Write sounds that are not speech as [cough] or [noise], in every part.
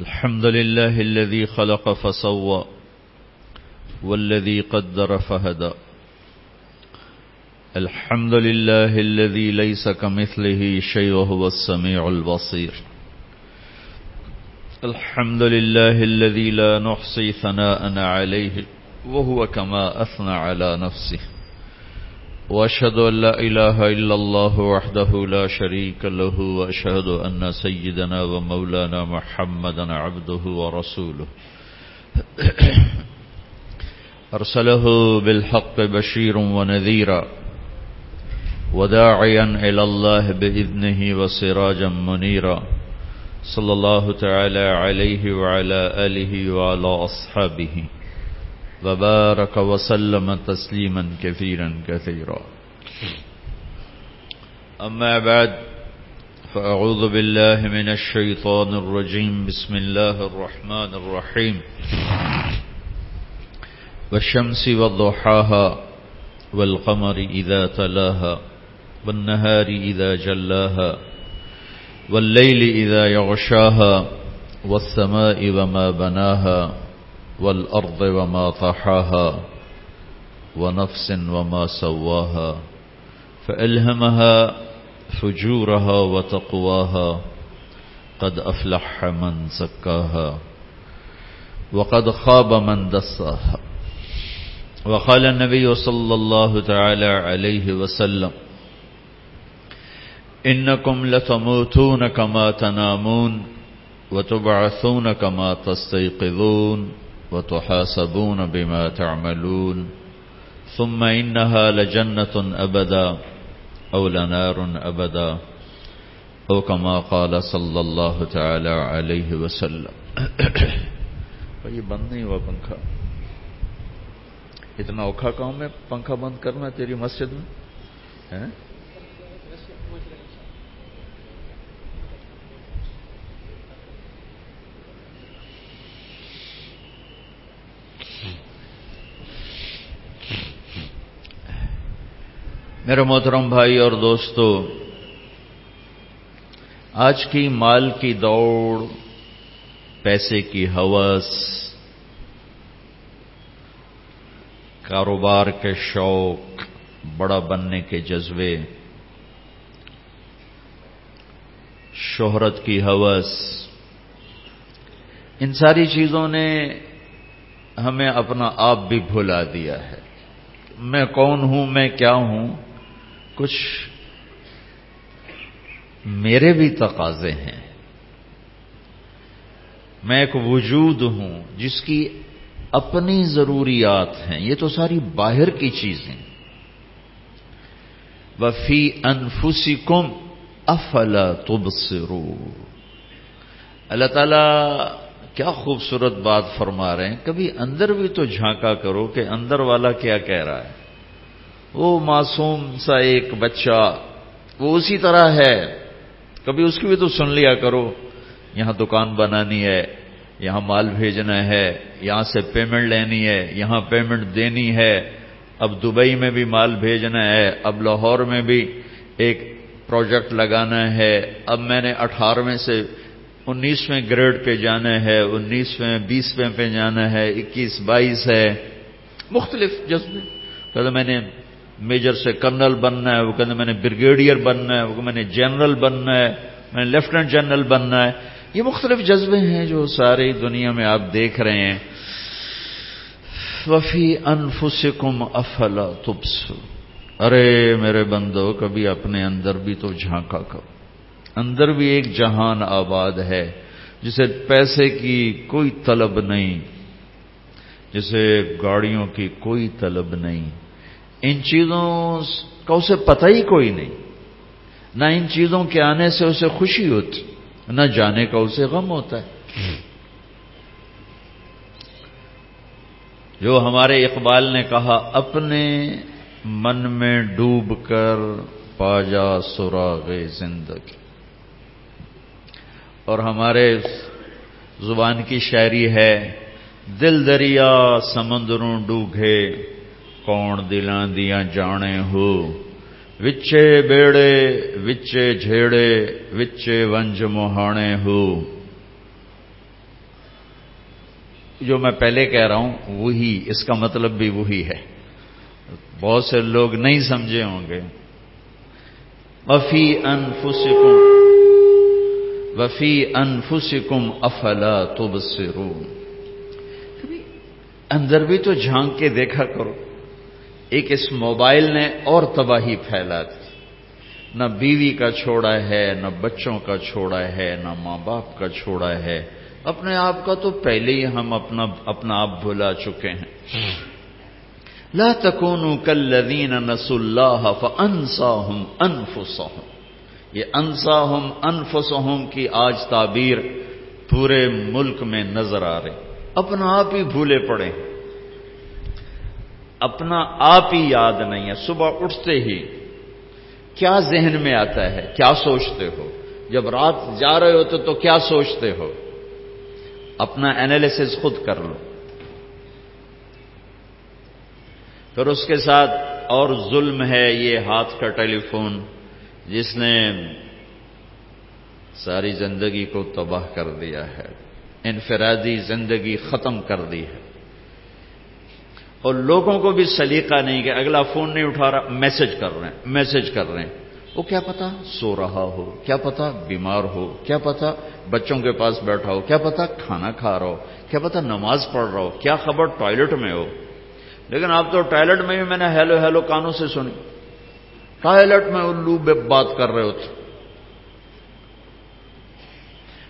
الحمد لله الذي خلق فسوى والذي قدر فهدى. الحمد لله الذي ليس كمثله شيء وهو السميع البصير. الحمد لله الذي لا نحصي ثناء عليه وهو كما أثنى على نفسه. وأشهد أن لا إله إلا الله وحده لا شريك له وأشهد أن سيدنا ومولانا محمدا عبده ورسوله. [coughs] أرسله بالحق بشير ونذيرا وداعيا إلى الله بإذنه وسراجا منيرا. صلى الله تعالى عليه وعلى آله وعلى أصحابه. وبارك وسلم تسليما كثيرا كثيرا. أما بعد فأعوذ بالله من الشيطان الرجيم. بسم الله الرحمن الرحيم. والشمس والضحاها والقمر إذا تلاها والنهار إذا جلاها والليل إذا يغشاها والسماء وما بناها والأرض وما طحاها ونفس وما سواها فألهمها فجورها وتقواها قد أفلح من زكاها وقد خاب من دساها وقال النبي صلى الله تعالى عليه وسلم إنكم لتموتون كما تنامون وتبعثون كما تستيقظون وتحاسبون بما تعملون ثم إنها لجنة أبدا أو لنار أبدا أو كما قال صلى الله تعالى عليه وسلم [coughs] یہ بند نہیں ہوا پنکھا۔ اتنا اوکھا کام ہے، پنکھا بند کرنا تیری مسجد میں؟ میرے محترم بھائی اور دوستو، آج کی مال کی دوڑ، پیسے کی حوث، کاروبار کے شوق، بڑا بننے کے جذبے، شہرت کی حوث، ان ساری چیزوں نے ہمیں اپنا آپ بھی بھلا دیا ہے۔ میں کون ہوں؟ میں کیا ہوں؟ کچھ میرے بھی تقاضے ہیں۔ میں ایک وجود ہوں جس کی اپنی ضروریات ہیں۔ یہ تو ساری باہر کی چیزیں۔ وفی انفسی کم افلا تب اللہ تعالی کیا خوبصورت بات فرما رہے ہیں۔ کبھی اندر بھی تو جھانکا کرو کہ اندر والا کیا کہہ رہا ہے۔ وہ معصوم سا ایک بچہ، وہ اسی طرح ہے۔ کبھی اس کی بھی تو سن لیا کرو۔ یہاں دکان بنانی ہے، یہاں مال بھیجنا ہے، یہاں سے پیمنٹ لینی ہے، یہاں پیمنٹ دینی ہے۔ اب دبئی میں بھی مال بھیجنا ہے، اب لاہور میں بھی ایک پروجیکٹ لگانا ہے۔ اب میں نے اٹھارہویں سے انیسویں گریڈ پہ جانا ہے، انیسویں، بیسویں پہ جانا ہے، اکیس، بائیس ہے۔ مختلف جذبے میں نے میجر سے کرنل بننا ہے، وہ کہتے میں نے بریگیڈیئر بننا ہے، وہ میں نے جنرل بننا ہے، میں نے لیفٹنٹ جنرل بننا ہے۔ یہ مختلف جذبے ہیں جو ساری دنیا میں آپ دیکھ رہے ہیں۔ وفی انفسکم افلا تبس ارے میرے بندو، کبھی اپنے اندر بھی تو جھانکا کرو۔ اندر بھی ایک جہان آباد ہے، جسے پیسے کی کوئی طلب نہیں، جسے گاڑیوں کی کوئی طلب نہیں۔ ان چیزوں کا اسے پتہ ہی کوئی نہیں۔ نہ ان چیزوں کے آنے سے اسے خوشی ہوتی، نہ جانے کا اسے غم ہوتا ہے۔ جو ہمارے اقبال نے کہا، اپنے من میں ڈوب کر پاجا سراغ زندگی۔ اور ہمارے زبان کی شاعری ہے، دل دریا سمندروں ڈوگے کون دلاں دیا جانے ہو وچے بیڑے وچے جھیڑے وچے ونج موہانے ہو جو میں پہلے کہہ رہا ہوں وہی اس کا مطلب بھی وہی ہے بہت سے لوگ نہیں سمجھے ہوں گے وفی انفسکم وفی انفسکم افلا تبصرون اندر بھی تو جھانک کے دیکھا کرو ایک اس موبائل نے اور تباہی پھیلا دی۔ نہ بیوی کا چھوڑا ہے، نہ بچوں کا چھوڑا ہے، نہ ماں باپ کا چھوڑا ہے۔ اپنے آپ کا تو پہلے ہی ہم اپنا اپنا آپ بھلا چکے ہیں۔ لا تکونوا کالذین نسوا اللہ فانساہم انفسہم۔ یہ انساہم انفسہم کی آج تعبیر پورے ملک میں نظر آ رہی۔ اپنا آپ ہی بھولے پڑے۔ اپنا آپ ہی یاد نہیں ہے، صبح اٹھتے ہی کیا ذہن میں آتا ہے؟ کیا سوچتے ہو؟ جب رات جا رہے ہوتے تو کیا سوچتے ہو؟ اپنا اینالیسس خود کر لو۔ پھر اس کے ساتھ اور ظلم ہے، یہ ہاتھ کا ٹیلی فون جس نے ساری زندگی کو تباہ کر دیا ہے، انفرادی زندگی ختم کر دی ہے۔ اور لوگوں کو بھی سلیقہ نہیں کہ اگلا فون نہیں اٹھا رہا، میسج کر رہے ہیں، میسج کر رہے ہیں۔ وہ کیا پتا؟ سو رہا ہو، کیا پتا؟ بیمار ہو، کیا پتا؟ بچوں کے پاس بیٹھا ہو، کیا پتا؟ کھانا کھا رہا ہو، کیا پتا؟ نماز پڑھ رہا ہو، کیا خبر؟ ٹوائلٹ میں ہو۔ لیکن آپ تو ٹوائلٹ میں بھی میں نے ہیلو ہیلو کانوں سے سنی۔ ٹوائلٹ میں الو بے بات کر رہے ہوتے۔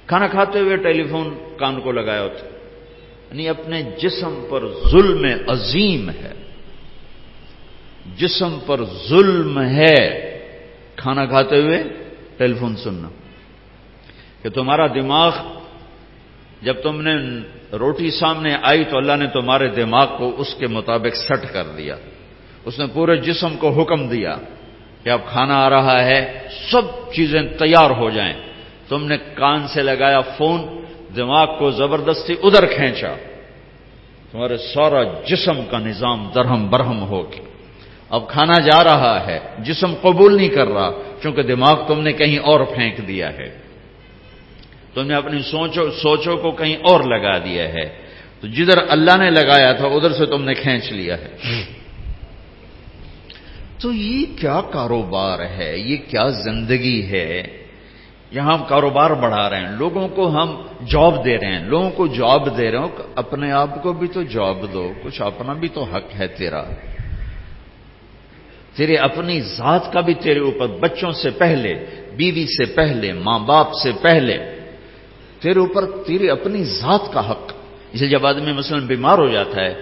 کھانا کھاتے ہوئے ٹیلی فون کان کو لگایا ہوتے۔ یعنی اپنے جسم پر ظلم عظیم ہے۔ جسم پر ظلم ہے۔ کھانا کھاتے ہوئے ٹیلی فون سننا۔ کہ تمہارا دماغ جب تم نے روٹی سامنے آئی تو اللہ نے تمہارے دماغ کو اس کے مطابق سٹ کر دیا۔ اس نے پورے جسم کو حکم دیا کہ اب کھانا آ رہا ہے، سب چیزیں تیار ہو جائیں۔ تم نے کان سے لگایا فون دماغ کو زبردستی ادھر کھینچا۔ تمہارے سارا جسم کا نظام درہم برہم ہو گیا۔ اب کھانا جا رہا ہے، جسم قبول نہیں کر رہا، چونکہ دماغ تم نے کہیں اور پھینک دیا ہے۔ تم نے اپنی سوچو، سوچوں کو کہیں اور لگا دیا ہے۔ تو جدھر اللہ نے لگایا تھا، ادھر سے تم نے کھینچ لیا ہے۔ تو یہ کیا کاروبار ہے؟ یہ کیا زندگی ہے؟ یہاں ہم کاروبار بڑھا رہے ہیں، لوگوں کو ہم جاب دے رہے ہیں، لوگوں کو جاب دے رہے ہوں اپنے آپ کو بھی تو جاب دو، کچھ اپنا بھی تو حق ہے تیرا۔ تیرے اپنی ذات کا بھی تیرے اوپر، بچوں سے پہلے، بیوی سے پہلے، ماں باپ سے پہلے، تیرے اوپر تیری اپنی ذات کا حق۔ اسے جب آدمی مثلا بیمار ہو جاتا ہے،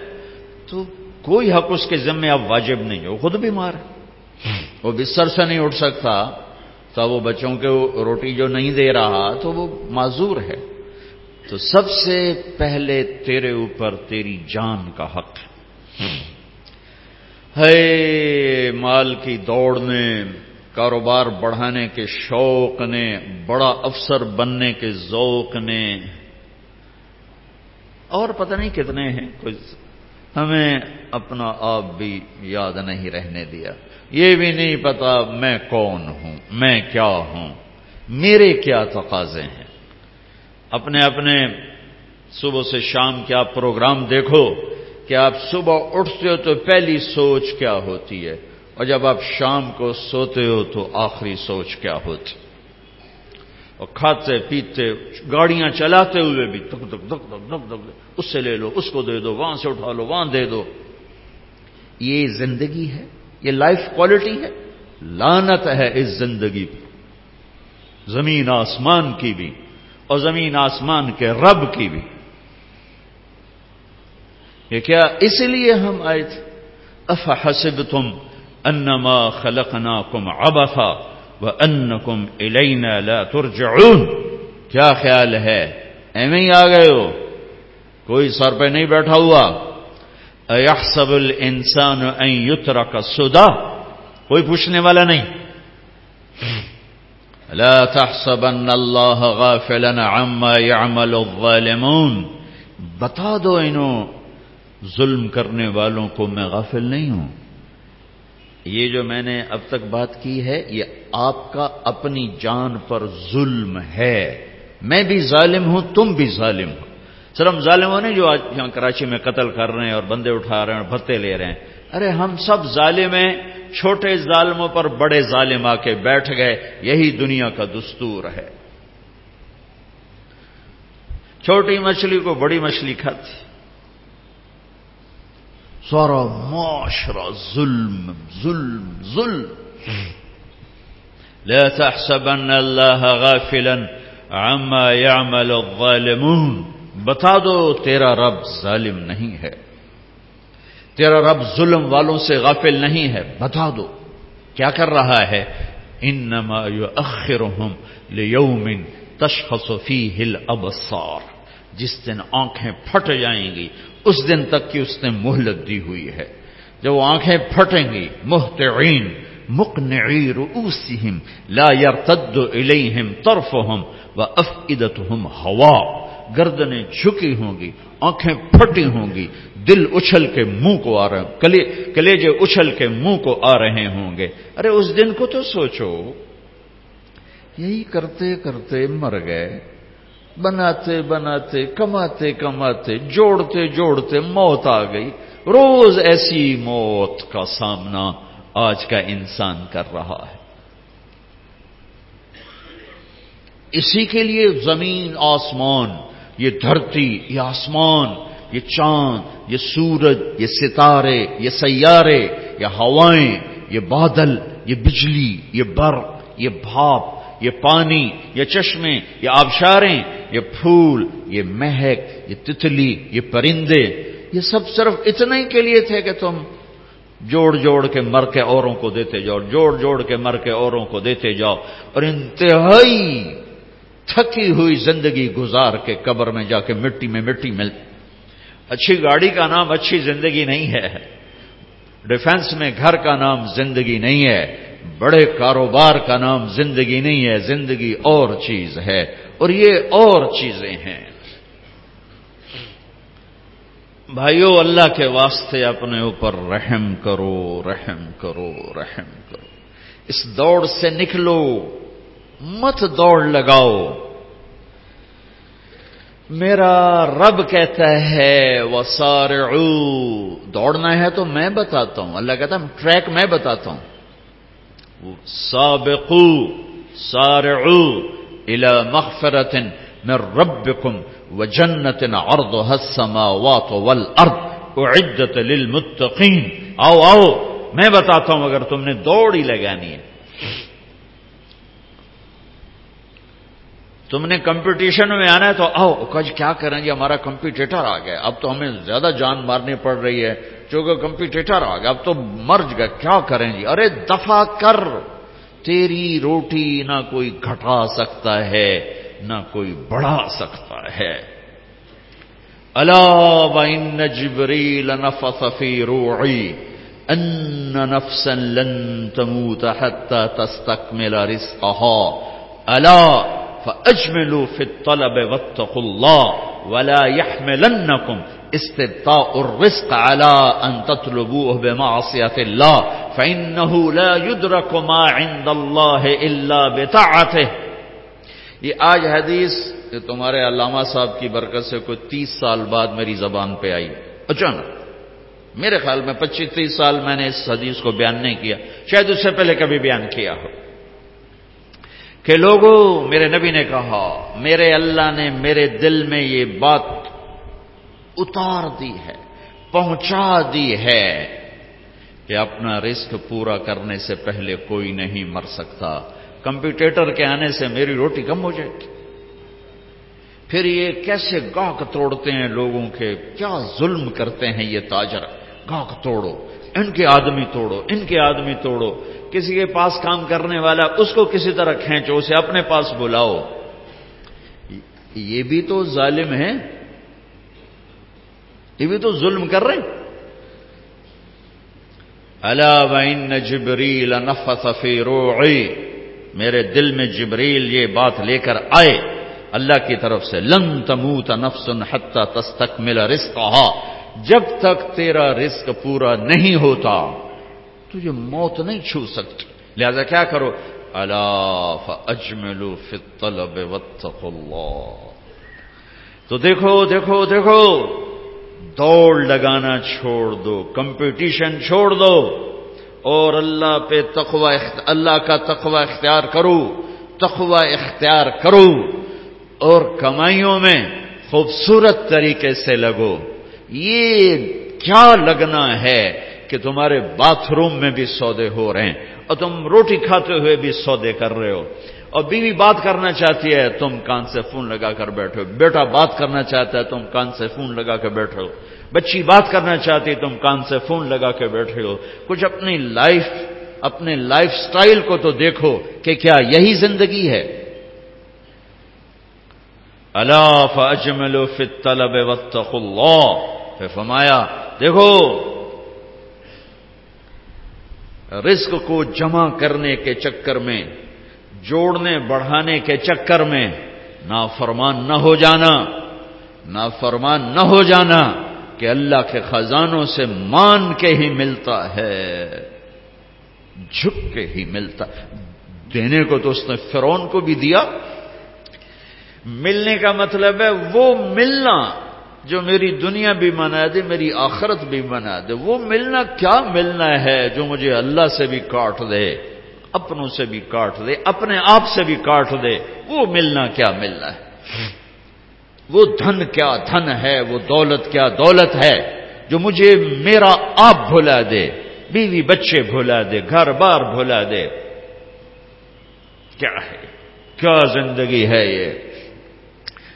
تو کوئی حق اس کے ذمے اب واجب نہیں ہو خود بیمار ہے۔ وہ بستر سے نہیں اٹھ سکتا۔ تو وہ بچوں کے روٹی جو نہیں دے رہا تو وہ معذور ہے۔ تو سب سے پہلے تیرے اوپر تیری جان کا حق ہے۔ مال کی دوڑ نے کاروبار بڑھانے کے شوق نے بڑا افسر بننے کے ذوق نے اور پتہ نہیں کتنے ہیں کچھ ہمیں اپنا آپ بھی یاد نہیں رہنے دیا۔ یہ بھی نہیں پتا میں کون ہوں، میں کیا ہوں، میرے کیا تقاضے ہیں؟ اپنے اپنے صبح سے شام کیا پروگرام دیکھو کہ آپ صبح اٹھتے ہو تو پہلی سوچ کیا ہوتی ہے؟ اور جب آپ شام کو سوتے ہو تو آخری سوچ کیا ہوتی؟ اور کھاتے پیتے گاڑیاں چلاتے ہوئے بھی دک دک دک دک دک دک اس سے لے لو، اس کو دے دو، وہاں سے اٹھا لو، وہاں دے دو۔ یہ زندگی ہے؟ یہ لائف کوالٹی ہے لانت ہے اس زندگی پہ۔ زمین آسمان کی بھی اور زمین آسمان کے رب کی بھی۔ یہ کیا اس لیے ہم آئے تھے؟ اف حسب تم انما خلقنا کم اب تھا وہ ان کم لا ترجعون۔ کیا خیال ہے؟ ایویں ہی آ گئے ہو۔ کوئی سر پہ نہیں بیٹھا ہوا۔ ایحسب الانسان ان یترک سدا کوئی پوچھنے والا نہیں۔ لا تحسبن اللہ غافلا عما يعمل الظالمون۔ بتا دو انہوں، ظلم کرنے والوں کو میں غافل نہیں ہوں۔ یہ جو میں نے اب تک بات کی ہے، یہ آپ کا اپنی جان پر ظلم ہے۔ میں بھی ظالم ہوں، تم بھی ظالم ہو۔ صرف ظالموں نے جو آج یہاں کراچی میں قتل کر رہے ہیں اور بندے اٹھا رہے ہیں اور بھتے لے رہے ہیں۔ ارے ہم سب ظالم ہیں، چھوٹے ظالموں پر بڑے ظالم آ کے بیٹھ گئے، یہی دنیا کا دستور ہے۔ چھوٹی مچھلی کو بڑی مچھلی کھاتی۔ سورا معاشرہ ظلم ظلم ظلم۔ لا تحسبن اللہ غافلا عما يعمل الظالمون۔ بتا دو تیرا رب ظالم نہیں ہے۔ تیرا رب ظلم والوں سے غافل نہیں ہے۔ بتا دو، کیا کر رہا ہے؟ انما یؤخرهم لیوم تشخص فیہ الابصار۔ جس دن آنکھیں پھٹ جائیں گی، اس دن تک کی اس نے مہلت دی ہوئی ہے۔ جب وہ آنکھیں پھٹیں گی محتعین مقنعی رؤوسہم، لا يرتد الیہم طرفہم وافئدتہم ہوا۔ گردنیں جھکی ہوں گی، آنکھیں پھٹی ہوں گی، دل اچھل کے منہ کو آ رہے، کلے، کلیجے اچھل کے منہ کو آ رہے ہوں گے۔ ارے، اس دن کو تو سوچو۔ یہی کرتے کرتے مر گئے۔ بناتے بناتے، کماتے کماتے، جوڑتے جوڑتے موت آ گئی۔ روز ایسی موت کا سامنا آج کا انسان کر رہا ہے۔ اسی کے لیے زمین، آسمان یہ دھرتی، یہ آسمان، یہ چاند، یہ سورج، یہ ستارے، یہ سیارے، یہ ہوائیں، یہ بادل، یہ بجلی، یہ برق، یہ بھاپ، یہ پانی، یہ چشمے، یہ آبشاریں، یہ پھول، یہ مہک، یہ تتلی، یہ پرندے۔ یہ سب صرف اتنا ہی کے لیے تھے کہ تم جوڑ جوڑ کے مر کے اوروں کو دیتے جاؤ، جوڑ جوڑ کے مر کے اوروں کو دیتے جاؤ۔ اور انتہائی تھکی ہوئی زندگی گزار کے قبر میں جا کے مٹی میں مٹی مل اچھی گاڑی کا نام اچھی زندگی نہیں ہے۔ ڈیفنس میں گھر کا نام زندگی نہیں ہے۔ بڑے کاروبار کا نام زندگی نہیں ہے۔ زندگی اور چیز ہے۔ اور یہ اور چیزیں ہیں۔ بھائیو، اللہ کے واسطے اپنے اوپر رحم کرو رحم کرو رحم کرو۔ اس دوڑ سے نکلو۔ مت دوڑ لگاؤ۔ میرا رب کہتا ہے وہ دوڑنا ہے تو میں بتاتا ہوں۔ اللہ کہتا ہے، ٹریک میں بتاتا ہوں سابقو سارعو الى مغفرت من ربکم وجنت عرضها السماوات والارض اعدت للمتقین آؤ آؤ، میں بتاتا ہوں، اگر تم نے دوڑ ہی لگانی ہے تم نے کمپٹیشن میں آنا ہے تو آؤ کج جی، کیا کریں جی؟ ہمارا کمپیٹیٹر آ گیا اب تو ہمیں زیادہ جان مارنی پڑ رہی ہے۔ چونکہ کمپیٹیٹر آ گیا، اب تو مرج گئے۔ کیا کریں جی؟ ارے دفع کر۔ تیری روٹی نہ کوئی گھٹا سکتا ہے، نہ کوئی بڑھا سکتا ہے۔ اللہ جبریل نفث فی روعی ان نفسا لن تموت حتى تستكمل رزقها۔ الا فاجملوا في الطلب واتقوا الله ولا يحملنكم استبطاء الرزق على ان تطلبوه بمعصيه الله فانه لا يدرك ما عند الله الا بطاعته۔ یہ آج حدیث کہ تمہارے علامہ صاحب کی برکت سے کوئی تیس سال بعد میری زبان پہ آئی۔ اچانک میرے خیال میں پچیس تیس سال میں نے اس حدیث کو بیان نہیں کیا، شاید اس سے پہلے کبھی بیان کیا ہو۔ کہ لوگوں میرے نبی نے کہا، میرے اللہ نے میرے دل میں یہ بات اتار دی ہے، پہنچا دی ہے کہ اپنا رسک پورا کرنے سے پہلے کوئی نہیں مر سکتا۔ کمپیوٹر کے آنے سے میری روٹی کم ہو جائے گی پھر یہ کیسے گاہک توڑتے ہیں لوگوں کے؟ کیا ظلم کرتے ہیں یہ تاجر؟ گاہک توڑو، ان کے آدمی توڑو، ان کے آدمی توڑو۔ کسی کے پاس کام کرنے والا اس کو کسی طرح کھینچو، اسے اپنے پاس بلاؤ۔ یہ بھی تو ظالم ہے یہ بھی تو ظلم کر رہے اللہ جبریل نفث فی روعی میرے دل میں جبریل یہ بات لے کر آئے۔ اللہ کی طرف سے، لن تموت نفس حتی تستکمل رزقها جب تک تیرا رزق پورا نہیں ہوتا تجھے موت نہیں چھو سکتی۔ لہذا کیا کرو؟ اللہ فاجملوا فی الطلب واتقوا اللہ۔ تو دیکھو دیکھو دیکھو۔ دوڑ لگانا چھوڑ دو، کمپٹیشن چھوڑ دو۔ اور اللہ پہ تقوی اللہ کا تقوی اختیار کرو، تقوی اختیار کرو۔ اور کمائیوں میں خوبصورت طریقے سے لگو۔ یہ کیا لگنا ہے؟ کہ تمہارے باتھ روم میں بھی سودے ہو رہے ہیں اور تم روٹی کھاتے ہوئے بھی سودے کر رہے ہو اور بیوی بات کرنا چاہتی ہے، تم کان سے فون لگا کر بیٹھو بیٹا بات کرنا چاہتا ہے، تم کان سے فون لگا کے بیٹھو بچی بات کرنا چاہتی تم کان سے فون لگا کے بیٹھے ہو۔ کچھ اپنی لائف، اپنے لائف سٹائل کو تو دیکھو کہ کیا یہی زندگی ہے۔ اللہ اجمل فی الطلب واتقوا اللہ۔ پھر فرمایا، دیکھو رزق کو جمع کرنے کے چکر میں، جوڑنے، بڑھانے کے چکر میں نہ فرمان نہ ہو جانا نہ فرمان نہ ہو جانا کہ اللہ کے خزانوں سے مان کے ہی ملتا ہے، جھک کے ہی ملتا۔ دینے کو تو اس نے فرون کو بھی دیا۔ ملنے کا مطلب ہے وہ ملنا۔ جو میری دنیا بھی منا دے، میری آخرت بھی بنا دے۔ وہ ملنا کیا ملنا ہے جو مجھے اللہ سے بھی کاٹ دے، اپنوں سے بھی کاٹ دے، اپنے آپ سے بھی کاٹ دے۔ وہ ملنا کیا ملنا ہے؟ وہ دھن کیا دھن ہے؟ وہ دولت کیا دولت ہے؟ جو مجھے میرا آپ بھلا دے، بیوی بچے بھلا دے، گھر بار بھلا دے۔ کیا ہے؟ کیا زندگی ہے یہ؟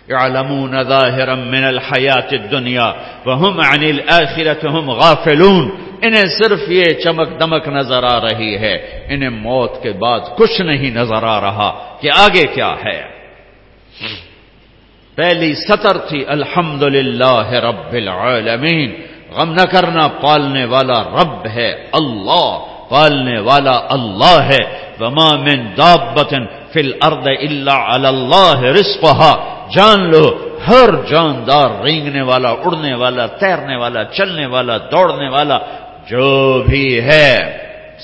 يعلمون ظاهرا من الحياة الدنيا، وهم عن الآخرة هم غافلون. انہیں صرف یہ چمک دمک نظر آ رہی ہے، انہیں موت کے بعد کچھ نہیں نظر آ رہا کہ آگے کیا ہے۔ پہلی سطر تھی الحمد رب العالمین۔ غم نہ کرنا، پالنے والا رب ہے اللہ، پالنے والا اللہ ہے۔ وما من دابت فی الارض الا علی اللہ رزقها۔ جان لو، ہر جاندار رینگنے والا، اڑنے والا، تیرنے والا، چلنے والا، دوڑنے والا، جو بھی ہے،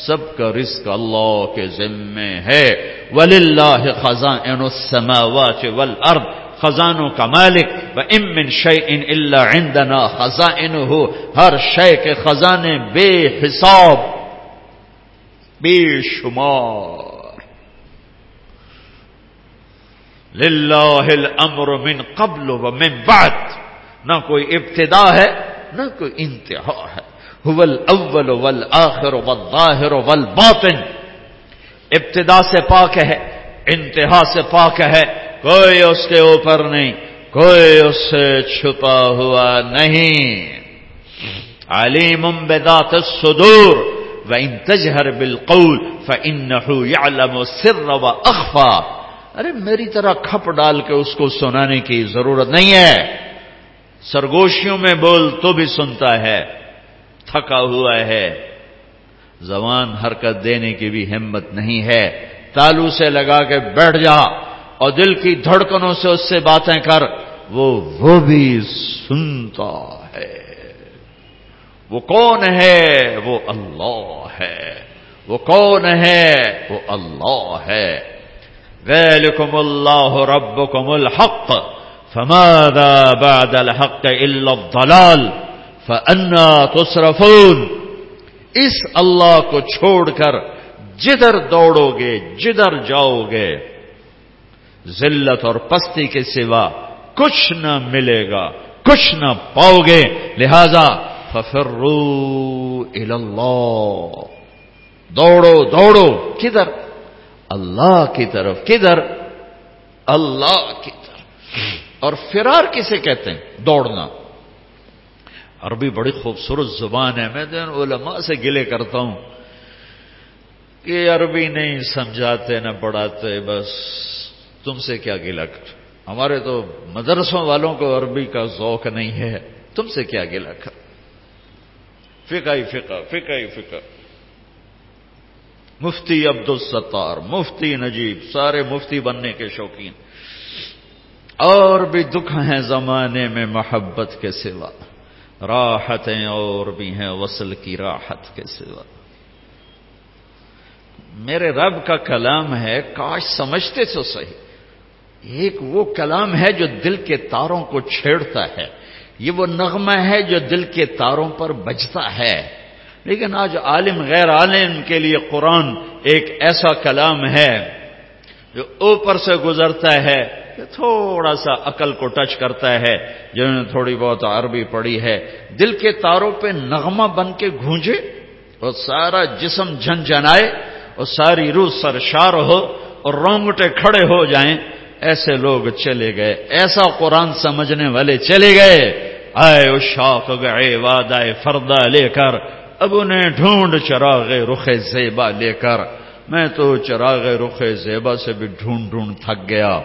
سب کا رزق اللہ کے ذمے ہے۔ ولی اللہ خزان السماوات والارض خزانوں کا مالک و امن شے ان اللہ عندنا خزان ہو ہر شے کے خزانے بے حساب، بے شمار۔ للہ الامر من قبل و من بعد. نہ کوئی ابتدا ہے، نہ کوئی انتہا ہے. هو الاول والآخر والظاہر والباطن. ابتدا سے پاک ہے، انتہا سے پاک ہے. کوئی اس کے اوپر نہیں، کوئی اس سے چھپا ہوا نہیں. علیم بذات الصدور. وان تجهر بالقول فانه يعلم السر واخفى ارے میری طرح کھپ ڈال کے اس کو سنانے کی ضرورت نہیں ہے۔ سرگوشیوں میں بول تو بھی سنتا ہے، تھکا ہوا ہے۔ زبان حرکت دینے کی بھی ہمت نہیں ہے۔ تالو سے لگا کے بیٹھ جا اور دل کی دھڑکنوں سے اس سے باتیں کر۔ وہ وہ بھی سنتا ہے۔ وہ کون ہے؟ وہ اللہ ہے۔ وہ کون ہے؟ وہ اللہ ہے۔ ذلكم الله ربكم الحق. فماذا بعد الحق إلا الضلال؟ فأنا تصرفون. اس اللہ کو چھوڑ کر جدھر دوڑو گے جدھر جاؤ گے ذلت اور پستی کے سوا کچھ نہ ملے گا، کچھ نہ پاؤ گے لہذا ففرو اللہ دوڑو دوڑو، کدھر؟ اللہ کی طرف، کدھر؟ اللہ کی طرف۔ اور فرار کسے کہتے ہیں؟ دوڑنا۔ عربی بڑی خوبصورت زبان ہے۔ میں علماء سے گلے کرتا ہوں۔ کہ عربی نہیں سمجھاتے، نہ پڑھاتے، بس تم سے کیا گلا کر ہمارے تو مدرسوں والوں کو عربی کا ذوق نہیں ہے۔ تم سے کیا گلا کر فکا ہی فکا فکا ہی فکا مفتی عبد الستار مفتی نجیب، سارے مفتی بننے کے شوقین۔ اور بھی دکھ ہیں زمانے میں محبت کے سوا، راحتیں اور بھی ہیں وصل کی راحت کے سوا۔ میرے رب کا کلام ہے، کاش سمجھتے تو صحیح۔ ایک وہ کلام ہے جو دل کے تاروں کو چھیڑتا ہے۔ یہ وہ نغمہ ہے جو دل کے تاروں پر بجتا ہے۔ لیکن آج عالم غیر عالم کے لیے قرآن ایک ایسا کلام ہے جو اوپر سے گزرتا ہے تھوڑا سا عقل کو ٹچ کرتا ہے، جنہوں نے تھوڑی بہت عربی پڑھی ہے۔ دل کے تاروں پہ نغمہ بن کے گونجے اور سارا جسم جھن جنائے اور ساری روح سرشار ہو اور رونگٹے کھڑے ہو جائیں۔ ایسے لوگ چلے گئے۔ ایسا قرآن سمجھنے والے چلے گئے۔ آئے اس شوق گئے وادائے فردا لے کر اب انہیں ڈھونڈ چراغ رخ زیبا لے کر، میں تو چراغ رخ زیبا سے بھی ڈھونڈ ڈھونڈ تھک گیا۔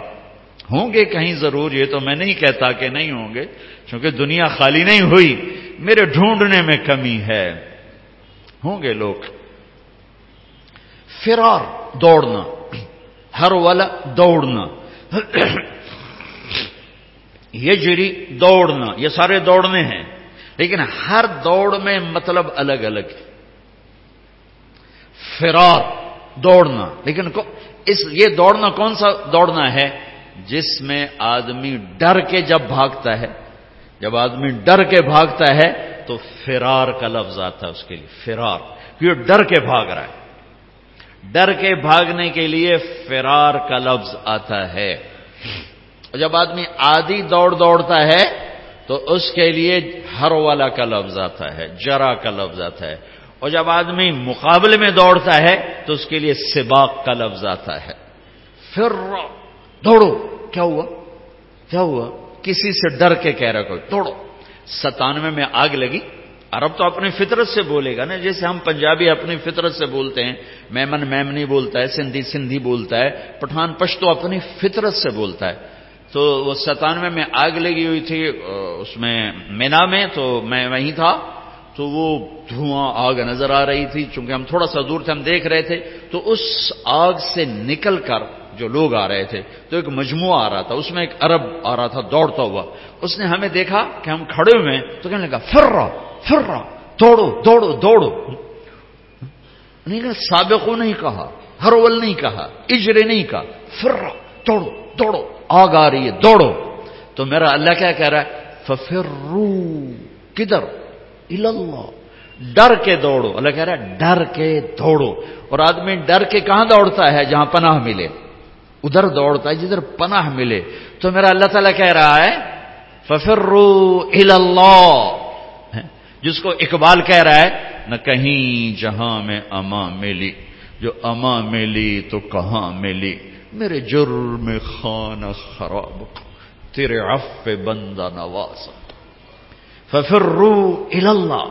ہوں گے کہیں ضرور، یہ تو میں نہیں کہتا کہ نہیں ہوں گے کیونکہ دنیا خالی نہیں ہوئی، میرے ڈھونڈنے میں کمی ہے۔ ہوں گے لوگ، فرار دوڑنا، ہر والا دوڑنا۔ یہ جری دوڑنا، یہ سارے دوڑنے ہیں۔ لیکن ہر دوڑ میں مطلب الگ الگ ہے۔ فرار، دوڑنا۔ لیکن اس یہ دوڑنا کون سا دوڑنا ہے؟ جس میں آدمی ڈر کے جب بھاگتا ہے، جب آدمی ڈر کے بھاگتا ہے، تو فرار کا لفظ آتا ہے اس کے لیے۔ فرار۔ یہ ڈر کے بھاگ رہا ہے۔ ڈر کے بھاگنے کے لیے فرار کا لفظ آتا ہے۔ اور جب آدمی آدھی دوڑ دوڑتا ہے تو اس کے لیے ہر والا کا لفظ آتا ہے، جرا کا لفظ آتا ہے۔ اور جب آدمی مقابلے میں دوڑتا ہے، تو اس کے لیے سباق کا لفظ آتا ہے۔ پھر دوڑو، کیا ہوا؟ کیا ہوا؟ کسی سے ڈر کے کہہ رہا کوئی، دوڑو۔ ستانوے میں آگ لگی۔ عرب تو اپنی فطرت سے بولے گا نا، جیسے ہم پنجابی اپنی فطرت سے بولتے ہیں، میمن میمنی بولتا ہے، سندھی سندھی بولتا ہے، پٹھان پشتو اپنی فطرت سے بولتا ہے۔ تو وہ ستانوے میں آگ لگی ہوئی تھی، اس میں مینا میں، تو میں وہیں تھا، تو وہ دھواں آگ نظر آ رہی تھی، چونکہ ہم تھوڑا سا دور تھے، ہم دیکھ رہے تھے، تو اس آگ سے نکل کر جو لوگ آ رہے تھے، تو ایک مجموعہ آ رہا تھا، اس میں ایک عرب آ رہا تھا، دوڑتا ہوا۔ اس نے ہمیں دیکھا کہ ہم کھڑے ہوئے تو کہنے لگا پھر رہا پھر رہا دوڑو دوڑو۔ دوڑو نہیں کہا، سابقوں نہیں کہا ہر نہیں کہا، اجرے نہیں کہا پھر رہا دوڑو۔ دوڑو آگ آ رہی ہے، دوڑو۔ تو میرا اللہ کیا کہہ رہا ہے؟ ففرو کدھر اللہ ڈر کے دوڑو۔ اللہ کہہ رہا ہے، ڈر کے دوڑو۔ اور آدمی ڈر کے کہاں دوڑتا ہے؟ جہاں پناہ ملے۔ ادھر دوڑتا ہے، جدھر پناہ ملے۔ تو میرا اللہ تعالیٰ کہہ رہا ہے ففرو اللہ جس کو اقبال کہہ رہا ہے، نہ کہیں جہاں میں اما ملی۔ جو اما ملی تو کہاں ملی؟ میرے جرم خانہ خراب، تیرے عف بندہ نواز۔ ففرو اللہ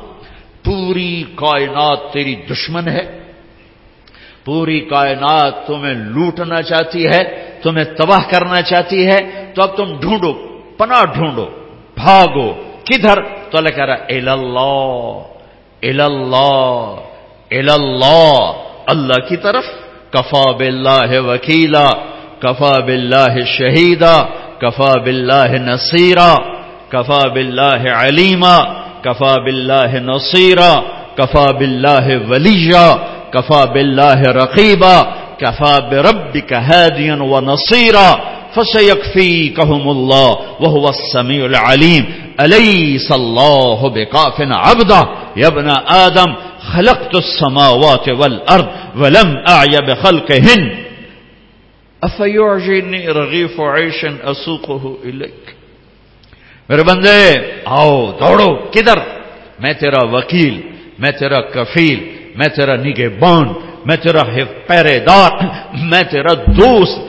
پوری کائنات تیری دشمن ہے۔ پوری کائنات تمہیں لوٹنا چاہتی ہے، تمہیں تباہ کرنا چاہتی ہے۔ تو اب تم ڈھونڈو، پناہ ڈھونڈو، بھاگو۔ کدھر؟ تو اللہ کہہ رہا الا اللہ اللہ کی طرف۔ کفا باللہ وکیلا، کفا باللہ شہیدا، کفا باللہ نصیرا، کفا باللہ علیما، کفا باللہ نصیرا، کفا باللہ ولیجا، کفا باللہ رقیبا، کفا بربک ہادیا و نصیرا فسيكفيكهم الله وهو السميع العليم أليس الله بكاف عبدا يا ابن آدم خلقت السماوات والأرض ولم أعي بخلقهن. أفيعجيني رغيف عيش أسوقه إليك. میرے بندے، آؤ، دوڑو، کدھر؟ میں تیرا وکیل، میں تیرا کفیل، میں تیرا نگے بان میں تیرا پہرے دار میں تیرا دوست،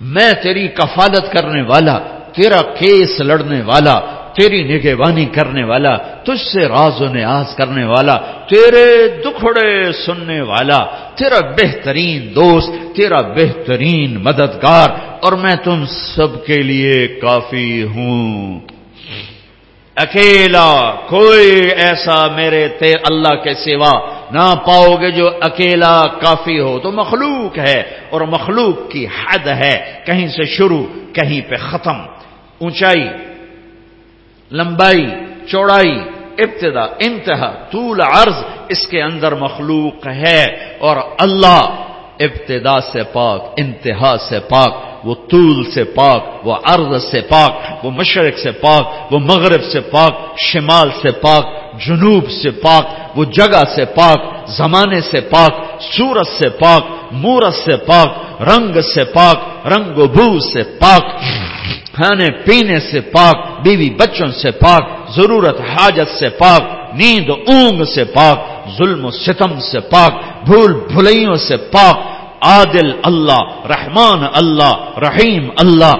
میں تیری کفالت کرنے والا، تیرا کیس لڑنے والا تیری نگہبانی کرنے والا، تجھ سے راز و نیاز کرنے والا، تیرے دکھڑے سننے والا، تیرا بہترین دوست، تیرا بہترین مددگار، اور میں تم سب کے لیے کافی ہوں۔ اکیلا کوئی ایسا میرے تے اللہ کے سوا نہ پاؤ گے جو اکیلا کافی ہو۔ تو مخلوق ہے، اور مخلوق کی حد ہے۔ کہیں سے شروع، کہیں پہ ختم۔ اونچائی لمبائی چوڑائی ابتدا انتہا طول عرض اس کے اندر مخلوق ہے اور اللہ ابتدا سے پاک انتہا سے پاک وہ طول سے پاک وہ عرض سے پاک وہ مشرق سے پاک وہ مغرب سے پاک شمال سے پاک جنوب سے پاک وہ جگہ سے پاک زمانے سے پاک سورت سے پاک مورت سے پاک رنگ سے پاک رنگ و بو سے پاک کھانے پینے سے پاک بیوی بچوں سے پاک ضرورت حاجت سے پاک نیند اونگ سے پاک، ظلم و ستم سے پاک، بھول بھلائیوں سے پاک، عادل اللہ، رحمان اللہ، رحیم اللہ،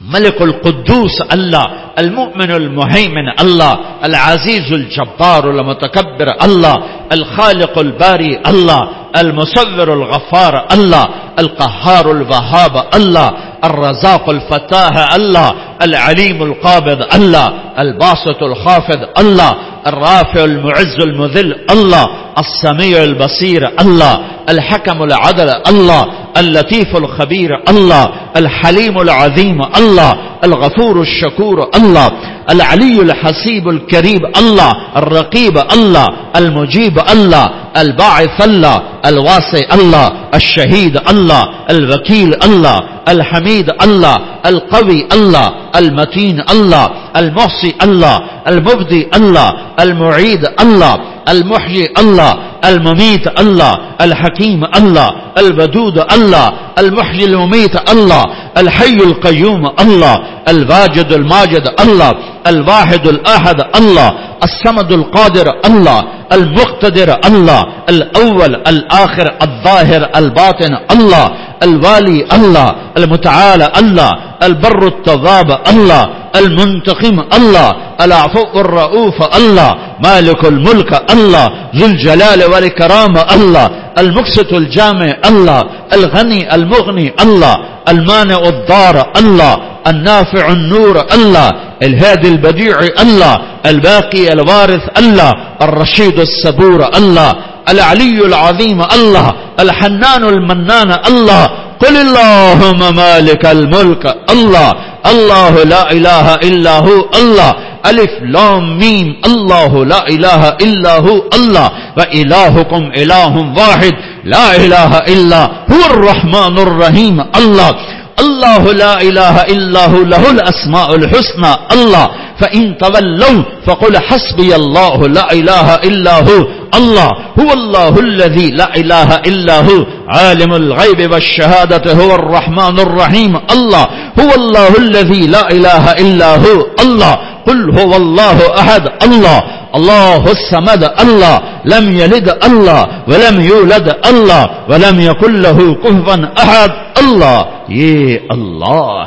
ملک القدوس اللہ، المؤمن المحیمن اللہ، العزیز الجبار المتکبر اللہ، الخالق الباری اللہ المصور الغفار اللہ القهار الوهاب الله الرزاق الفتاح الله العليم القابض الله الباسط الخافض الله الرافع المعز المذل الله السميع البصير الله الحكم العدل الله اللطيف الخبير الله الحليم العظيم الله الغفور الشكور الله العلي الحسيب الكريم الله الرقيب الله المجيب الله الباعث الله الواسع الله الشهيد الله الوكيل الله الحميد الله القوي الله المتين الله المحصي الله المبدي الله المعيد الله المحيي الله المميت الله الحكيم الله الودود الله المحيي المميت الله الحي القيوم الله الواجد الماجد الله الواحد الأحد الله الصمد القادر الله المقتدر الله الأول الآخر الظاهر الباطن الله الوالي الله المتعالى الله البر التضاب الله المنتقم الله العفو الرؤوف الله مالك الملك الله ذو الجلال والكرام الله المقسط الجامع الله الغني المغني الله المانع الضار الله النافع النور الله الهادي البديع الله الباقي الوارث الله الرشيد الصبور الله العلي العظيم الله الحنان المنان الله قل اللهم مالك الملك الله الله لا إله إلا هو الله ألف لام ميم. الله لا إله إلا هو الله وإلهكم إله واحد. لا إله إلا هو الرحمن الرحيم. الله. الله لا إله إلا هو له الأسماء الحسنى. الله. فإن تولوا فقل حسبي الله لا إله إلا هو. الله هو الله الذي لا إله إلا هو. عالم الغيب والشهادة هو الرحمن الرحيم. الله هو الله الذي لا إله إلا هو. الله قل هو الله أحد. الله الله السمد الله لم يلد. الله ولم يولد. الله ولم يكن له كفوا أحد. الله.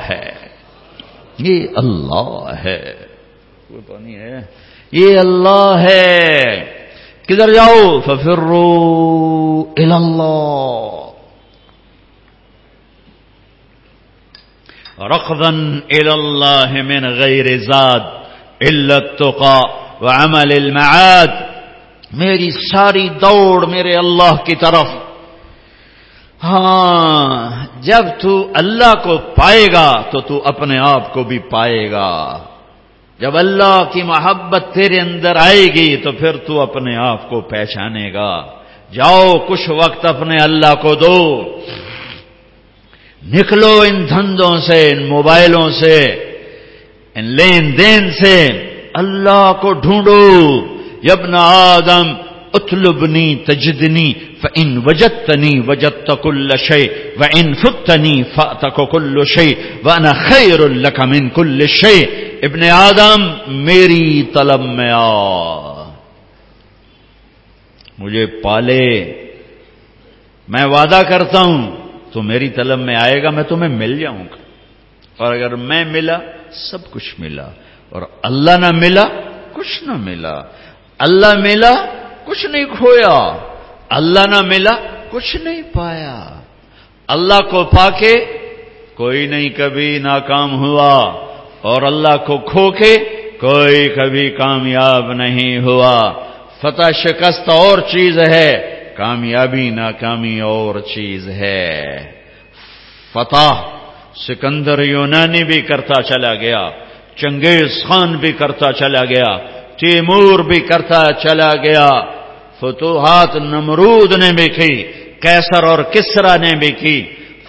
ہے یہ اللہ ہے وہ تو نہیں ہے۔ یہ اللہ ہے۔ کدھر جاؤ؟ ففرو اللہ۔ رخن اللہ من غیر زاد علت وعمل المعاد۔ میری ساری دوڑ میرے اللہ کی طرف۔ ہاں جب تو اللہ کو پائے گا تو تو اپنے آپ کو بھی پائے گا۔ جب اللہ کی محبت تیرے اندر آئے گی تو پھر تو اپنے آپ کو پہچانے گا۔ جاؤ، کچھ وقت اپنے اللہ کو دو۔ نکلو ان دھندوں سے، ان موبائلوں سے، ان لین دین سے۔ اللہ کو ڈھونڈو۔ یبن آدم اطلبنی، تجدنی، فإن وجدتنی وجدت كل شيء، وإن فتنی فأتك كل شيء، وأنا خير لك من كل شيء۔ ابن آدم، میری طلب میں آ۔ مجھے پالے۔ میں وعدہ کرتا ہوں، تو میری طلب میں آئے گا، میں تمہیں مل جاؤں گا۔ اور اگر میں ملا، سب کچھ ملا۔ اور اللہ نہ ملا، کچھ نہ ملا۔ اللہ ملا کچھ نہیں کھویا۔ اللہ نہ ملا۔ کچھ نہیں پایا۔ اللہ کو پا کے کوئی نہیں کبھی ناکام ہوا۔ اور اللہ کو کھو کے کوئی کبھی کامیاب نہیں ہوا۔ فتح شکست اور چیز ہے کامیابی ناکامی اور چیز ہے۔ فتح سکندر یونانی بھی کرتا چلا گیا چنگیز خان بھی کرتا چلا گیا۔ تیمور بھی کرتا چلا گیا۔ فتوحات نمرود نے بھی کی کیسر اور کسرا نے بھی کی۔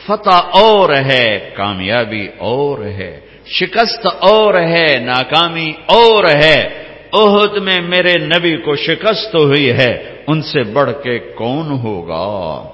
فتح اور ہے، کامیابی اور ہے۔ شکست اور ہے، ناکامی اور ہے۔ عہد میں میرے نبی کو شکست ہوئی ہے، ان سے بڑھ کے کون ہوگا؟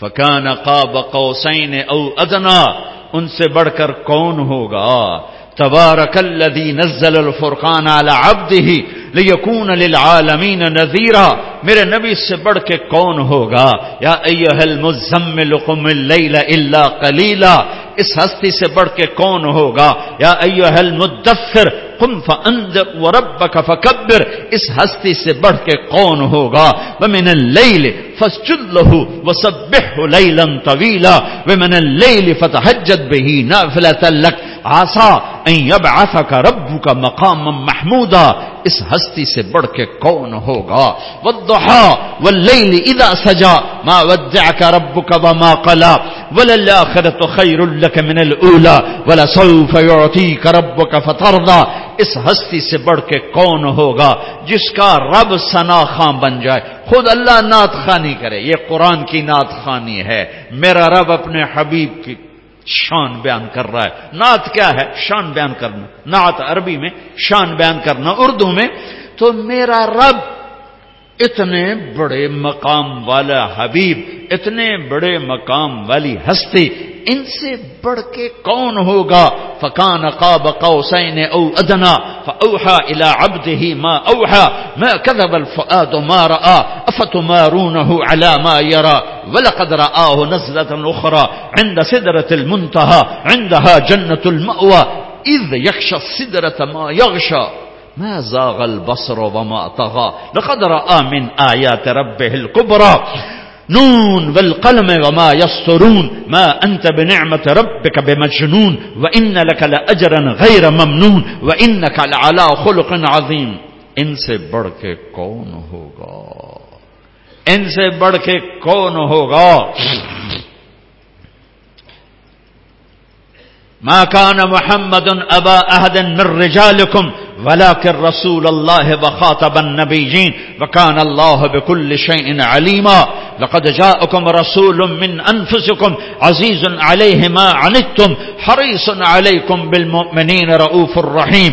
فکان قاب قوسین او ادنا، ان سے بڑھ کر کون ہوگا؟ تبارک الذي نزل الفرقان على عبده ليكون للعالمین نذیرا میرے نبی سے بڑھ کے کون ہوگا؟ یا ایها المزمل قم اللیل الا قلیلا. اس ہستی سے بڑھ کے کون ہوگا؟ یا ایها المدثر قم فانذر وربك فكبر اس ہستی سے بڑھ کے کون ہوگا؟ ومن اللیل فاسجد له وسبحه ليلا طويلا ومن اللیل فتهجد به نافلة لك. عسى کا ربو کا مقام محمودا، اس ہستی سے بڑھ کے کون ہوگا؟ ودحا واللیل اذا سجا، ما ودعك ربك وما قلا وللآخرة خير لك من الاولى ولسوف يعطيك ربك فترضى اس ہستی سے بڑھ کے کون ہوگا؟ جس کا رب سنا خان بن جائے۔ خود اللہ نعت خانی کرے، یہ قرآن کی نعت خانی ہے۔ میرا رب اپنے حبیب کی شان بیان کر رہا ہے۔ نعت کیا ہے؟ شان بیان کرنا۔ نعت عربی میں شان بیان کرنا، اردو میں۔ تو میرا رب اتنے بڑے مقام والا حبیب، اتنے بڑے مقام والی ہستی، ان سے بڑھ کے کون ہوگا؟ فکان قاب قوسین او ادنا فاوحى الى عبده ما اوحى ما كذب الفؤاد ما راى افتمارونه على ما يرى؟ ولقد رآه نزلة اخرى عند سدرة المنتهى، عندها جنة المأوى اذ يخشى السدرة ما يغشى ما زاغ البصر وما طغى. لقد رأى من آيات ربه الكبرى. نون والقلم وما يسطرون. ما أنت بنعمة ربك بمجنون. وإن لك لأجرا غير ممنون. وإنك لعلى خلق عظيم. بڑھ کے کون ہوگا ان سے بڑھ کے ما كان محمد أبا أحد من رجالكم ولكن رسول الله وخاطب النبيين وكان الله بكل شيء عليما. لقد جاءكم رسول من أنفسكم عزيز عليه ما عنتم حريص عليكم بالمؤمنين رؤوف رحيم.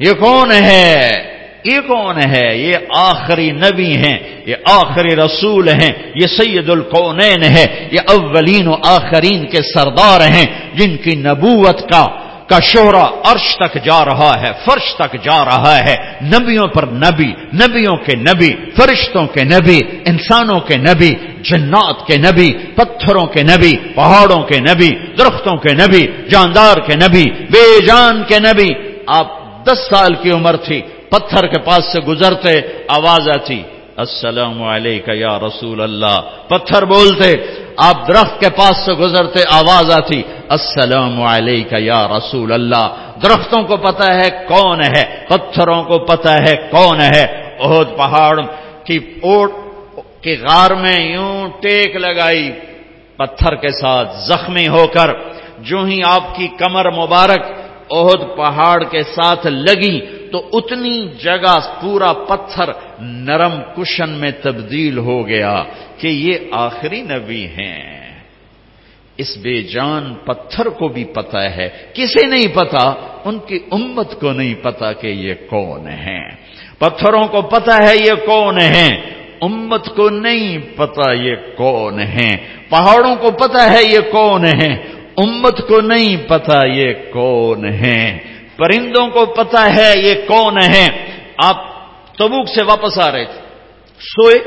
یہ کون ہے؟ یہ کون ہے؟ یہ آخری نبی ہیں، یہ آخری رسول ہیں، یہ سید القونین ہے یہ اولین و آخرین کے سردار ہیں، جن کی نبوت کا کا شہرا عرش تک جا رہا ہے، فرش تک جا رہا ہے۔ نبیوں پر نبی، نبیوں کے نبی، فرشتوں کے نبی، انسانوں کے نبی، جنات کے نبی، پتھروں کے نبی، پہاڑوں کے نبی، درختوں کے نبی، جاندار کے نبی، بے جان کے نبی۔ آپ دس سال کی عمر تھی، پتھر کے پاس سے گزرتے، آواز آتی، السلام علیکم یا رسول اللہ۔ پتھر بولتے، آپ درخت کے پاس سے گزرتے، آواز آتی، السلام علیکم یا رسول اللہ۔ درختوں کو پتا ہے کون ہے، پتھروں کو پتا ہے کون ہے۔ عہد پہاڑ کی اوٹ کی غار میں یوں ٹیک لگائی، پتھر کے ساتھ زخمی ہو کر، جو ہی آپ کی کمر مبارک عہد پہاڑ کے ساتھ لگی تو اتنی جگہ پورا پتھر نرم کشن میں تبدیل ہو گیا کہ یہ آخری نبی ہیں۔ اس بے جان پتھر کو بھی پتا ہے۔ کسے نہیں پتا ان کی امت کو نہیں پتا کہ یہ کون ہے پتھروں کو پتا ہے یہ کون ہے امت کو نہیں پتا یہ کون ہے پہاڑوں کو پتا ہے یہ کون ہے امت کو نہیں پتا یہ کون ہے پرندوں کو پتا ہے یہ کون ہے آپ تبوک سے واپس آ رہے تھے۔ سوئے،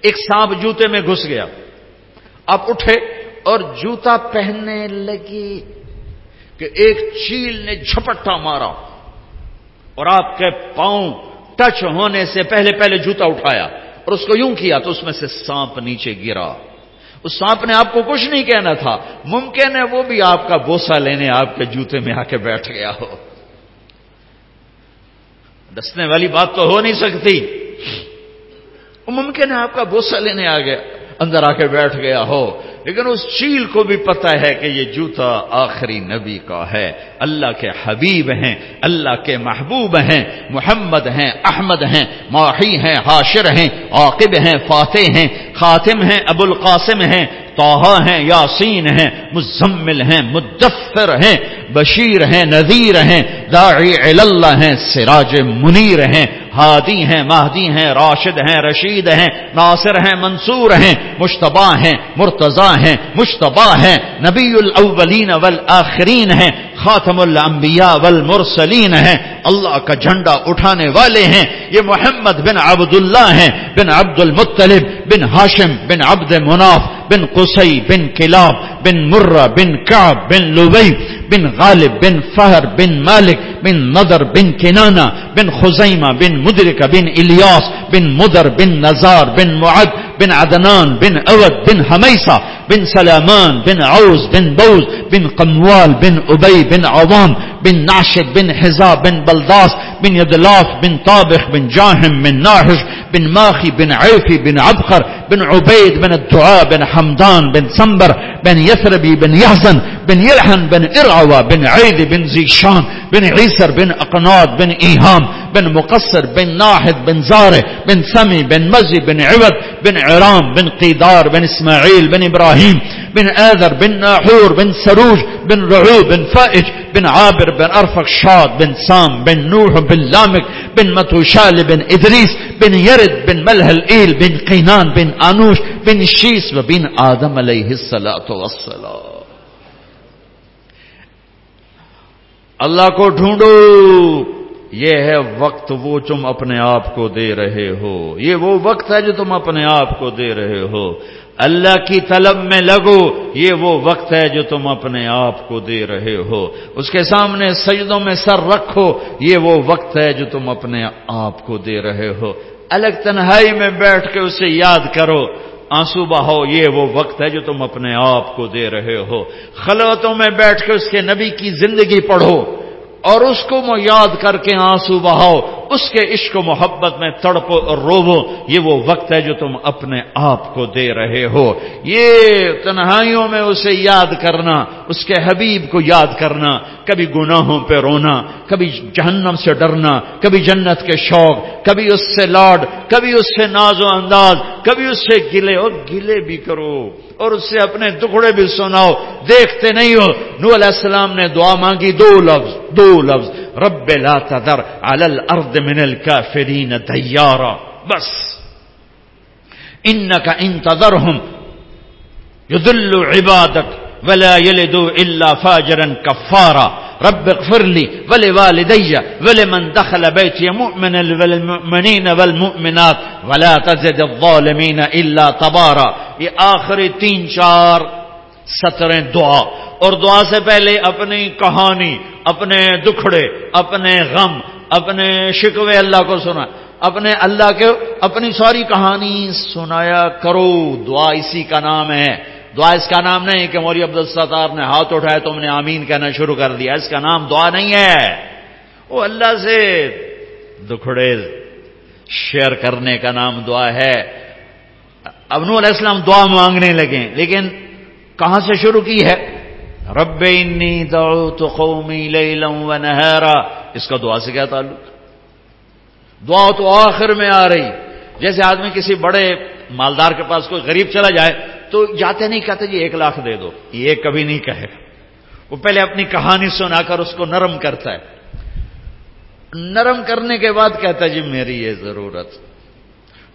ایک سانپ جوتے میں گھس گیا۔ آپ اٹھے اور جوتا پہننے لگے کہ ایک چیل نے جھپٹا مارا اور آپ کے پاؤں ٹچ ہونے سے پہلے پہلے جوتا اٹھایا اور اس کو یوں کیا تو اس میں سے سانپ نیچے گرا۔ اس سانپ نے آپ کو کچھ نہیں کہنا تھا۔ ممکن ہے وہ بھی آپ کا بوسا لینے آپ کے جوتے میں آ کے بیٹھ گیا ہو۔ دسنے والی بات تو ہو نہیں سکتی۔ وہ ممکن ہے آپ کا بوسا لینے آ گیا اندر آ کے بیٹھ گیا ہو۔ لیکن اس چیل کو بھی پتا ہے کہ یہ جوتا آخری نبی کا ہے۔ اللہ کے حبیب ہیں، اللہ کے محبوب ہیں، محمد ہیں، احمد ہیں، ماہی ہیں، حاشر ہیں، عاقب ہیں، فاتح ہیں، خاتم ہیں ابو القاسم ہیں توحا ہیں، یاسین ہیں، مزمل ہیں مدفر ہیں، بشیر ہیں، نذیر ہیں، داعی اللہ ہیں، سراج منیر ہیں، ہادی ہیں، مہدی ہیں، راشد ہیں، رشید ہیں، ناصر ہیں، منصور ہیں، مشتبہ ہیں، مرتضی ہیں، مشتبہ ہیں، نبی الاولین والآخرین ہیں خاتم الانبیاء والمرسلین ہیں۔ اللہ کا جھنڈا اٹھانے والے ہیں۔ یہ محمد بن عبداللہ ہیں، بن عبد المطلب بن ہاشم، بن عبد مناف بن قسی بن کلاب، بن مرہ، بن کعب، بن لبئی بن غالب بن فہر بن مالک بن نظر بن کنانا بن خزیمہ بن مدرک بن الیاس بن مدر بن نزار بن معد بن عدنان بن أود بن حمیسہ بن سلامان بن عوز بن بوز بن قموال بن ابئی بن عوام بن ناشد بن حزاب بن بلداس بن يدلاف بن طابخ بن جاهم بن ناحش بن ماخي بن عيفي بن عبقر بن عبيد بن الدعاء بن حمدان بن سنبر بن يثربي بن يحزن بن يلحن بن إرعوى بن عيد بن زيشان بن عيسر بن أقناد بن إيهام بن مقصر بن ناحد بن زاره بن سمي بن مزي بن عوض بن عرام بن قيدار بن إسماعيل بن إبراهيم بن آذر بن ناحور بن سروج بن رعو بن فائج بن عابر بن أرفق شاد بن سام بن نوح بن لامك بن متوشال بن إدريس بن يرد بن ملح الإيل بن قينان بن آنوش بن شيس وبن آدم عليه الصلاة والسلام. اللہ کو ڈھونڈو۔ یہ ہے وقت وہ تم اپنے آپ کو دے رہے ہو۔ یہ وہ وقت ہے جو تم اپنے آپ کو دے رہے ہو۔ اللہ کی طلب میں لگو۔ یہ وہ وقت ہے جو تم اپنے آپ کو دے رہے ہو۔ اس کے سامنے سجدوں میں سر رکھو۔ یہ وہ وقت ہے جو تم اپنے آپ کو دے رہے ہو۔ الگ تنہائی میں بیٹھ کے اسے یاد کرو۔ آنسو بہاؤ یہ وہ وقت ہے جو تم اپنے آپ کو دے رہے ہو۔ خلوتوں میں بیٹھ کے اس کے نبی کی زندگی پڑھو اور اس کو یاد کر کے آنسو بہاؤ اس کے عشق و محبت میں تڑپو اور روو، یہ وہ وقت ہے جو تم اپنے آپ کو دے رہے ہو۔ یہ تنہائیوں میں اسے یاد کرنا، اس کے حبیب کو یاد کرنا، کبھی گناہوں پہ رونا، کبھی جہنم سے ڈرنا، کبھی جنت کے شوق، کبھی اس سے لاڈ، کبھی اس سے ناز و انداز، کبھی اس سے گلے، اور گلے بھی کرو، اور اس سے اپنے دکھڑے بھی سناؤ۔ دیکھتے نہیں ہو۔ نو علیہ السلام نے دعا مانگی، دو لفظ دو لفظ، رب لا تذر على الارض من الكافرين ديارا. بس. انك ان تذرهم يذل عبادك ولا يلدوا الا فاجرا كفارا. رب اغفر لي ولوالدي ولمن دخل بيتي مؤمنا والمؤمنين والمؤمنات ولا تزد الظالمين الا تبارا. یہ آخری تین چار ستریں دعا. اور دعا سے پہلے اپنی کہانی، اپنے دکھڑے، اپنے غم اپنے شکوے اللہ کو سنا اپنے اللہ کے اپنی ساری کہانی سنایا کرو دعا اسی کا نام ہے دعا اس کا نام نہیں کہ موری عبد الستار نے ہاتھ اٹھایا تم نے آمین کہنا شروع کر دیا اس کا نام دعا نہیں ہے وہ اللہ سے دکھڑے شیئر کرنے کا نام دعا ہے ابنو علیہ السلام دعا مانگنے لگے لیکن کہاں سے شروع کی ہے رب انی دعوت قومی لیلا و نہارا، اس کا دعا سے کیا تعلق؟ دعا تو آخر میں آ رہی، جیسے آدمی کسی بڑے مالدار کے پاس کوئی غریب چلا جائے، تو جاتے نہیں، کہتے جی ایک لاکھ دے دو، یہ کبھی نہیں کہے وہ پہلے اپنی کہانی سنا کر اس کو نرم کرتا ہے۔ نرم کرنے کے بعد کہتا ہے جی میری یہ ضرورت۔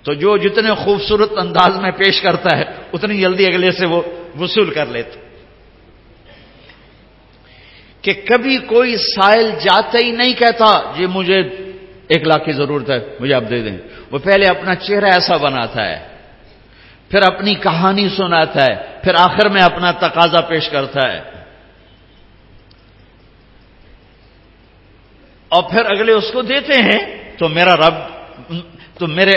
تو جو جتنے خوبصورت انداز میں پیش کرتا ہے، اتنی جلدی اگلے سے وہ وصول کر لیتے کہ کبھی کوئی سائل جاتے ہی نہیں کہتا جی مجھے ایک لاکھ کی ضرورت ہے، مجھے آپ دے دیں۔ وہ پہلے اپنا چہرہ ایسا بناتا ہے، پھر اپنی کہانی سناتا ہے، پھر آخر میں اپنا تقاضا پیش کرتا ہے۔ اور پھر اگلے اس کو دیتے ہیں، تو میرا رب، تو میرے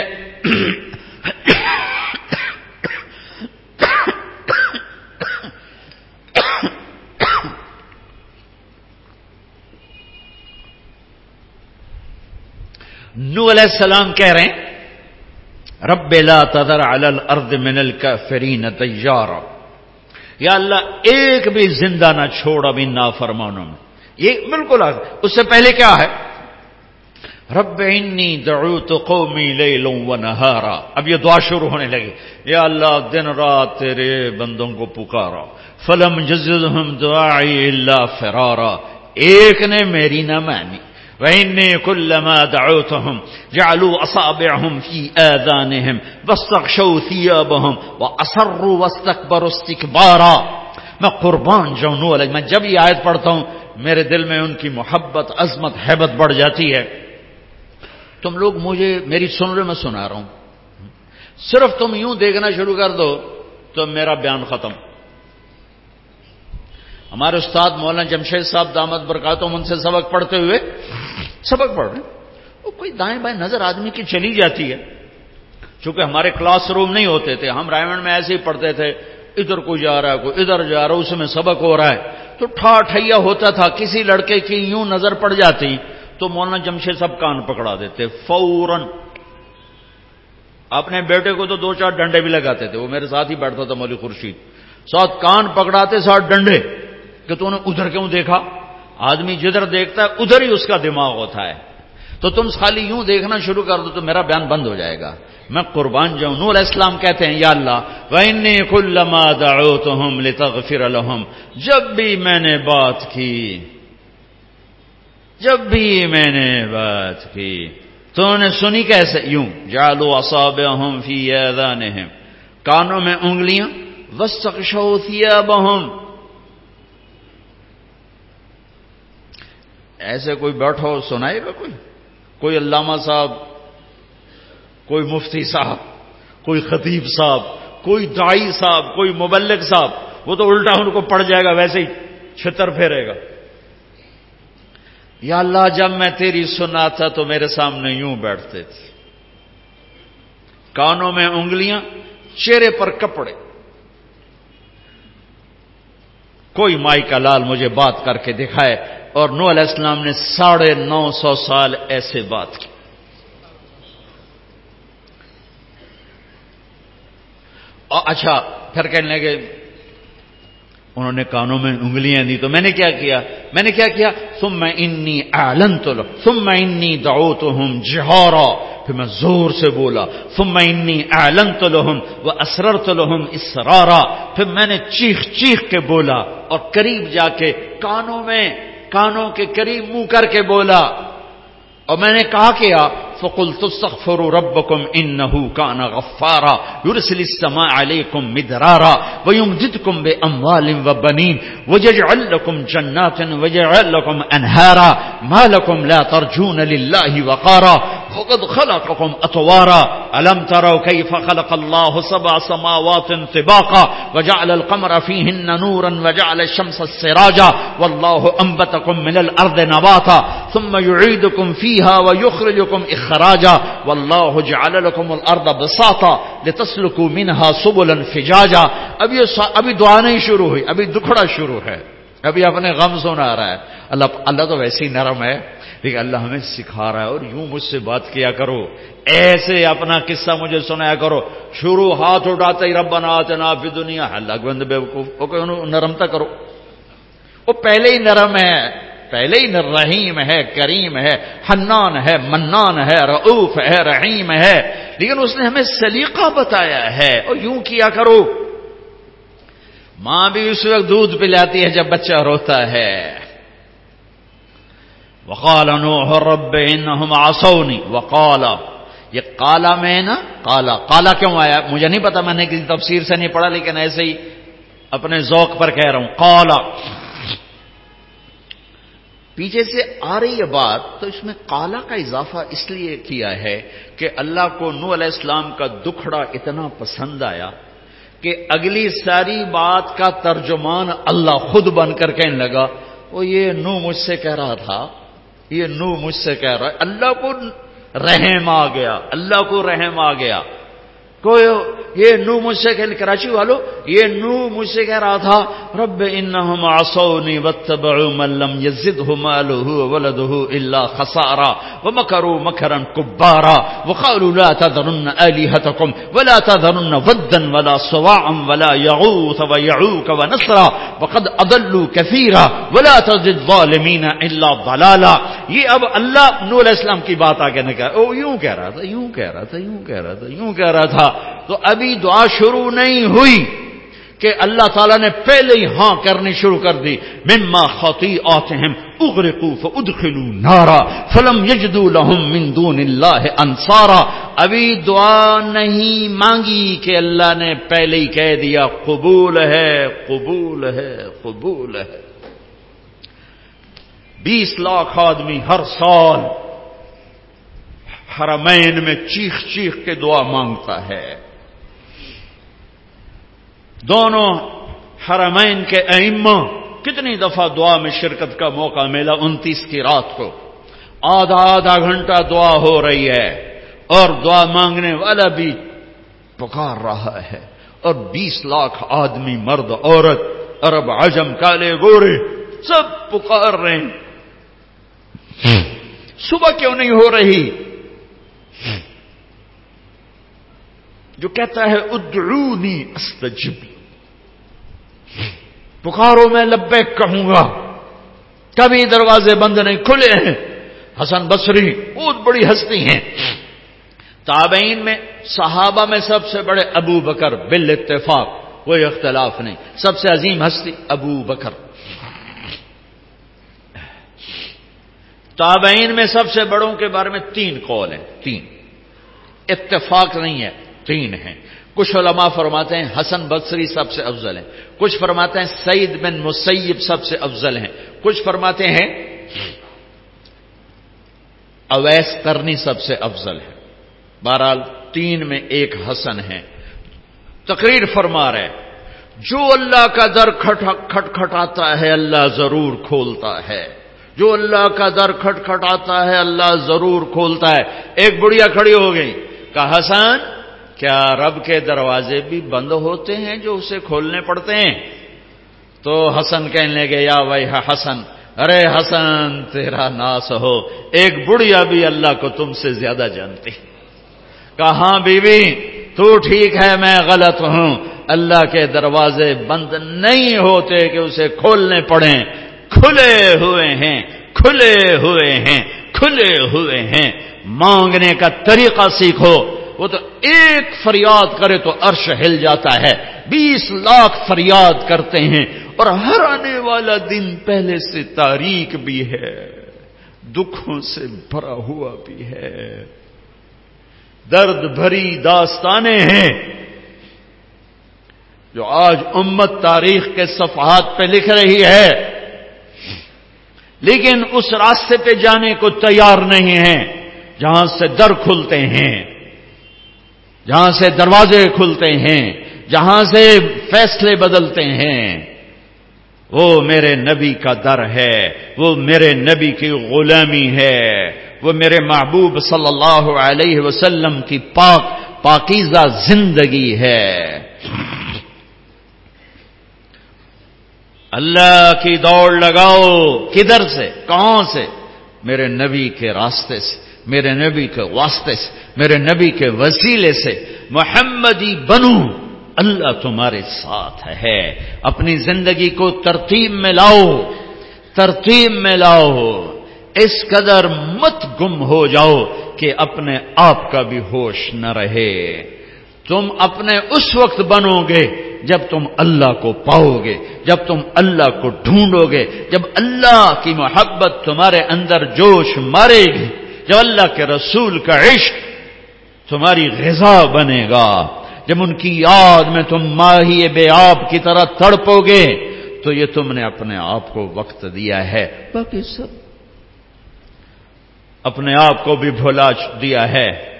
نو علیہ السلام کہہ رہے ہیں، رب لا تذر علی الارض من الكافرین تیارا. یا اللہ، ایک بھی زندہ نہ چھوڑ ابھی نافرمانوں میں۔ یہ بالکل اس سے پہلے کیا ہے؟ رب انی دعوت قومی لیلوں و نہارا. اب یہ دعا شروع ہونے لگی۔ یا اللہ، دن رات تیرے بندوں کو پکارا۔ فلم جزہم دعائی اللہ فرارا۔ ایک نے میری نہ مانی۔ وإني كلما دعوتهم جعلوا أصابعهم في آذانهم واستغشوا ثيابهم وأصروا واستكبروا استكبارا میں قربان جاؤں نو علیہ، میں جب یہ آیت پڑھتا ہوں، میرے دل میں ان کی محبت، عظمت، حیبت بڑھ جاتی ہے۔ تم لوگ مجھے میری سن رہے، میں سنا رہا ہوں۔ صرف تم یوں دیکھنا شروع کر دو تو میرا بیان ختم۔ ہمارے استاد مولانا جمشید صاحب دامت برکاتوں ان سے سبق پڑھتے ہوئے سبق پڑھ رہے وہ کوئی دائیں بائیں نظر آدمی کی چلی جاتی ہے۔ چونکہ ہمارے کلاس روم نہیں ہوتے تھے، ہم رائمنڈ میں ایسے ہی پڑھتے تھے، ادھر کوئی جا رہا ہے، کوئی ادھر جا رہا ہے، اس میں سبق ہو رہا ہے۔ تو ٹھا ٹھیا ہوتا تھا، کسی لڑکے کی یوں نظر پڑ جاتی، تو مولانا جمشید صاحب کان پکڑا دیتے، فوراً۔ اپنے بیٹے کو تو دو چار ڈنڈے بھی لگاتے تھے، وہ میرے ساتھ ہی بیٹھتا تھا مولی خورشید۔ ساتھ کان پکڑاتے، ساتھ ڈنڈے۔ کہ تو نے ادھر کیوں دیکھا؟ آدمی جدھر دیکھتا ہے، ادھر ہی اس کا دماغ ہوتا ہے۔ تو تم خالی یوں دیکھنا شروع کر دو تو میرا بیان بند ہو جائے گا۔ میں قربان جاؤں۔ نور اسلام کہتے ہیں، یا اللہ، وَإِنِّي كُلَّمَا دَعُوتُهُمْ لِتَغْفِرَ لَهُمْ۔ جب بھی میں نے بات کی، جب بھی میں نے بات کی، تو نے سنی کیسے؟ یوں جالو اصابعهم فی آذانهم۔ کانوں میں انگلیاں وَاسْتَقْشَوْ ثِيَابَهُمْ۔ ایسے کوئی بیٹھو سنائے گا کوئی؟ کوئی علامہ صاحب، کوئی مفتی صاحب، کوئی خطیب صاحب، کوئی دائی صاحب، کوئی مبلک صاحب، وہ تو الٹا ان کو پڑ جائے گا، ویسے ہی چھتر پھیرے گا۔ یا اللہ، جب میں تیری سنا تھا تو میرے سامنے یوں بیٹھتے تھے۔ کانوں میں انگلیاں، چہرے پر کپڑے۔ کوئی مائی کا لال مجھے بات کر کے دکھائے اور نو علیہ السلام نے ساڑھے نو سو سال ایسے بات کی۔ اچھا پھر کہنے لگے، انہوں نے کانوں میں انگلیاں دی تو میں نے کیا کیا؟ میں نے کیا کیا؟ تم میں انی آلن تو تم میں انی دعو تو ہوں جہورا پھر میں زور سے بولا تم انی آلن تو لہم وہ اسرر تو لہم اسرارا۔ پھر میں نے چیخ چیخ کے بولا اور قریب جا کے کانوں میں، کانوں کے قریب منہ کر کے بولا۔ اور میں نے کہا کیا فقل تستغفروا ربكم انه كان غفارا۔ يرسل السماء عليكم مدرارا ويمددكم باموال وبنين ويجعل لكم جنات ويجعل لكم انهارا ما لكم لا ترجون لله وقارا۔ وقد خلقكم اطوارا الم تروا كيف خلق الله سبع سماوات طباقا وجعل القمر فيهن نورا وجعل الشمس السراجا والله انبتكم من الارض نباتا. ثم يعيدكم فيها ويخرجكم اخراجا والله جعل لكم الارض بساطا لتسلكوا منها سبلا فجاجا. اب یہ ابھی دعا نہیں شروع ہوئی، ابھی دکھڑا شروع ہے. ابھی اپنے غم سونا آ رہا ہے. اللہ اللہ تو ویسے ہی نرم ہے. لیکن اللہ ہمیں سکھا رہا ہے اور یوں مجھ سے بات کیا کرو۔ ایسے اپنا قصہ مجھے سنایا کرو۔ شروع ہاتھ اٹھاتے ہی رب بنا فی دنیا ہاں، اللہ بند بے نرمتا کرو۔ وہ پہلے ہی نرم ہے، پہلے ہی رحیم ہے، کریم ہے، حنان ہے، منان ہے رعوف ہے، رحیم ہے۔ لیکن اس نے ہمیں سلیقہ بتایا ہے اور یوں کیا کرو۔ ماں بھی اس وقت دودھ پلاتی ہے جب بچہ روتا ہے۔ وقال نوح رب انہم عصونی وقال. یہ کالا میں نا؟ کالا کالا کیوں آیا؟ مجھے نہیں پتا، میں نے کسی تفسیر سے نہیں پڑھا، لیکن ایسے ہی اپنے ذوق پر کہہ رہا ہوں. کالا پیچھے سے آ رہی ہے بات، تو اس میں کالا کا اضافہ اس لیے کیا ہے کہ اللہ کو نو علیہ السلام کا دکھڑا اتنا پسند آیا کہ اگلی ساری بات کا ترجمان اللہ خود بن کر کہنے لگا، وہ یہ نو مجھ سے کہہ رہا تھا یہ نو مجھ سے کہہ رہا ہے۔ اللہ کو رحم آ گیا۔ اللہ کو رحم آ گیا۔ کوئی یہ نو مجھ سے کہ کراچی والو، یہ نو مجھ سے کہہ رہا تھا، رب انہم عصونی واتبعوا من لم يزده ماله وولده الا خسارا ومكروا مكرا كبارا وقالوا لا تذرن الهتكم ولا تذرن ودا ولا صواعا ولا يغوث ويعوك ونصرا وقد اضلوا كثيرا ولا تزد الظالمين الا ضلالا۔ یہ اب اللہ نو علیہ السلام کی بات آگے نے کہا، او یوں کہہ رہا تھا، یوں کہہ رہا تھا، یوں کہہ رہا تھا، یوں کہہ رہا تھا۔ تو ابھی دعا شروع نہیں ہوئی کہ اللہ تعالیٰ نے پہلے ہی ہاں کرنی شروع کر دی۔ مما خطی آتے ہیں ادخلوا نارا فلم یجدو لهم من دون اللہ انصارا۔ ابھی دعا نہیں مانگی کہ اللہ نے پہلے ہی کہہ دیا، قبول ہے قبول ہے قبول ہے۔ بیس لاکھ آدمی ہر سال حرمین میں چیخ چیخ کے دعا مانگتا ہے۔ دونوں حرمین کے ائمہ کتنی دفعہ دعا میں شرکت کا موقع ملا انتیس کی رات کو۔ آدھا آدھا گھنٹہ دعا ہو رہی ہے اور دعا مانگنے والا بھی پکار رہا ہے اور بیس لاکھ آدمی مرد عورت عرب عجم کالے گورے سب پکار رہے ہیں۔ صبح کیوں نہیں ہو رہی؟ جو کہتا ہے، ادعونی استجب. پکارو میں لبیک کہوں گا، کبھی دروازے بند نہیں، کھلے ہیں. حسن بصری بہت بڑی ہستی ہیں. تابعین میں، صحابہ میں سب سے بڑے ابو بکر بال اتفاق کوئی اختلاف نہیں. سب سے عظیم ہستی ابو بکر. تابعین میں سب سے بڑوں کے بارے میں تین قول ہیں، تین. اتفاق نہیں ہے، تین ہیں۔ کچھ علماء فرماتے ہیں حسن بصری سب سے افضل ہیں۔ کچھ فرماتے ہیں سعید بن مسیب سب سے افضل ہیں۔ کچھ فرماتے ہیں اویس کرنی سب سے افضل ہے بہرحال تین میں ایک حسن ہے تقریر فرما رہے جو اللہ کا در کھٹ کھٹاتا ہے، اللہ ضرور کھولتا ہے۔ جو اللہ کا در کھٹ کھٹاتا ہے، اللہ ضرور کھولتا ہے۔ ایک بڑھیا کھڑی ہو گئی کہ حسن، کیا رب کے دروازے بھی بند ہوتے ہیں جو اسے کھولنے پڑتے ہیں؟ تو حسن کہنے لگے، یا بھائی حسن، ارے حسن، تیرا ناس ہو، ایک بڑھیا بھی اللہ کو تم سے زیادہ جانتی کہاں بیوی، تو ٹھیک ہے، میں غلط ہوں۔ اللہ کے دروازے بند نہیں ہوتے کہ اسے کھولنے پڑیں کھلے ہوئے ہیں، کھلے ہوئے ہیں، کھلے ہوئے ہیں۔ مانگنے کا طریقہ سیکھو۔ وہ تو ایک فریاد کرے تو عرش ہل جاتا ہے۔ بیس لاکھ فریاد کرتے ہیں اور ہر آنے والا دن پہلے سے تاریخ بھی ہے۔ دکھوں سے بھرا ہوا بھی ہے۔ درد بھری داستانیں ہیں۔ جو آج امت تاریخ کے صفحات پہ لکھ رہی ہے۔ لیکن اس راستے پہ جانے کو تیار نہیں ہے جہاں سے در کھلتے ہیں، جہاں سے دروازے کھلتے ہیں، جہاں سے فیصلے بدلتے ہیں، وہ میرے نبی کا در ہے، وہ میرے نبی کی غلامی ہے، وہ میرے محبوب صلی اللہ علیہ وسلم کی پاک، پاکیزہ زندگی ہے۔ اللہ کی دوڑ لگاؤ، کدھر سے؟ کہاں سے؟ میرے نبی کے راستے سے۔ میرے نبی کے واسطے سے، میرے نبی کے وسیلے سے محمدی بنو۔ اللہ تمہارے ساتھ ہے۔ اپنی زندگی کو ترتیب میں لاؤ۔ ترتیب میں لاؤ۔ اس قدر مت گم ہو جاؤ کہ اپنے آپ کا بھی ہوش نہ رہے۔ تم اپنے اس وقت بنو گے جب تم اللہ کو پاؤ گے، جب تم اللہ کو ڈھونڈو گے، جب اللہ کی محبت تمہارے اندر جوش مارے گی۔ جب اللہ کے رسول کا عشق تمہاری غذا بنے گا۔ جب ان کی یاد میں تم ماہی بے آپ کی طرح تڑپو گے تو یہ تم نے اپنے آپ کو وقت دیا ہے۔ باقی سب۔ اپنے آپ کو بھی بھلا دیا ہے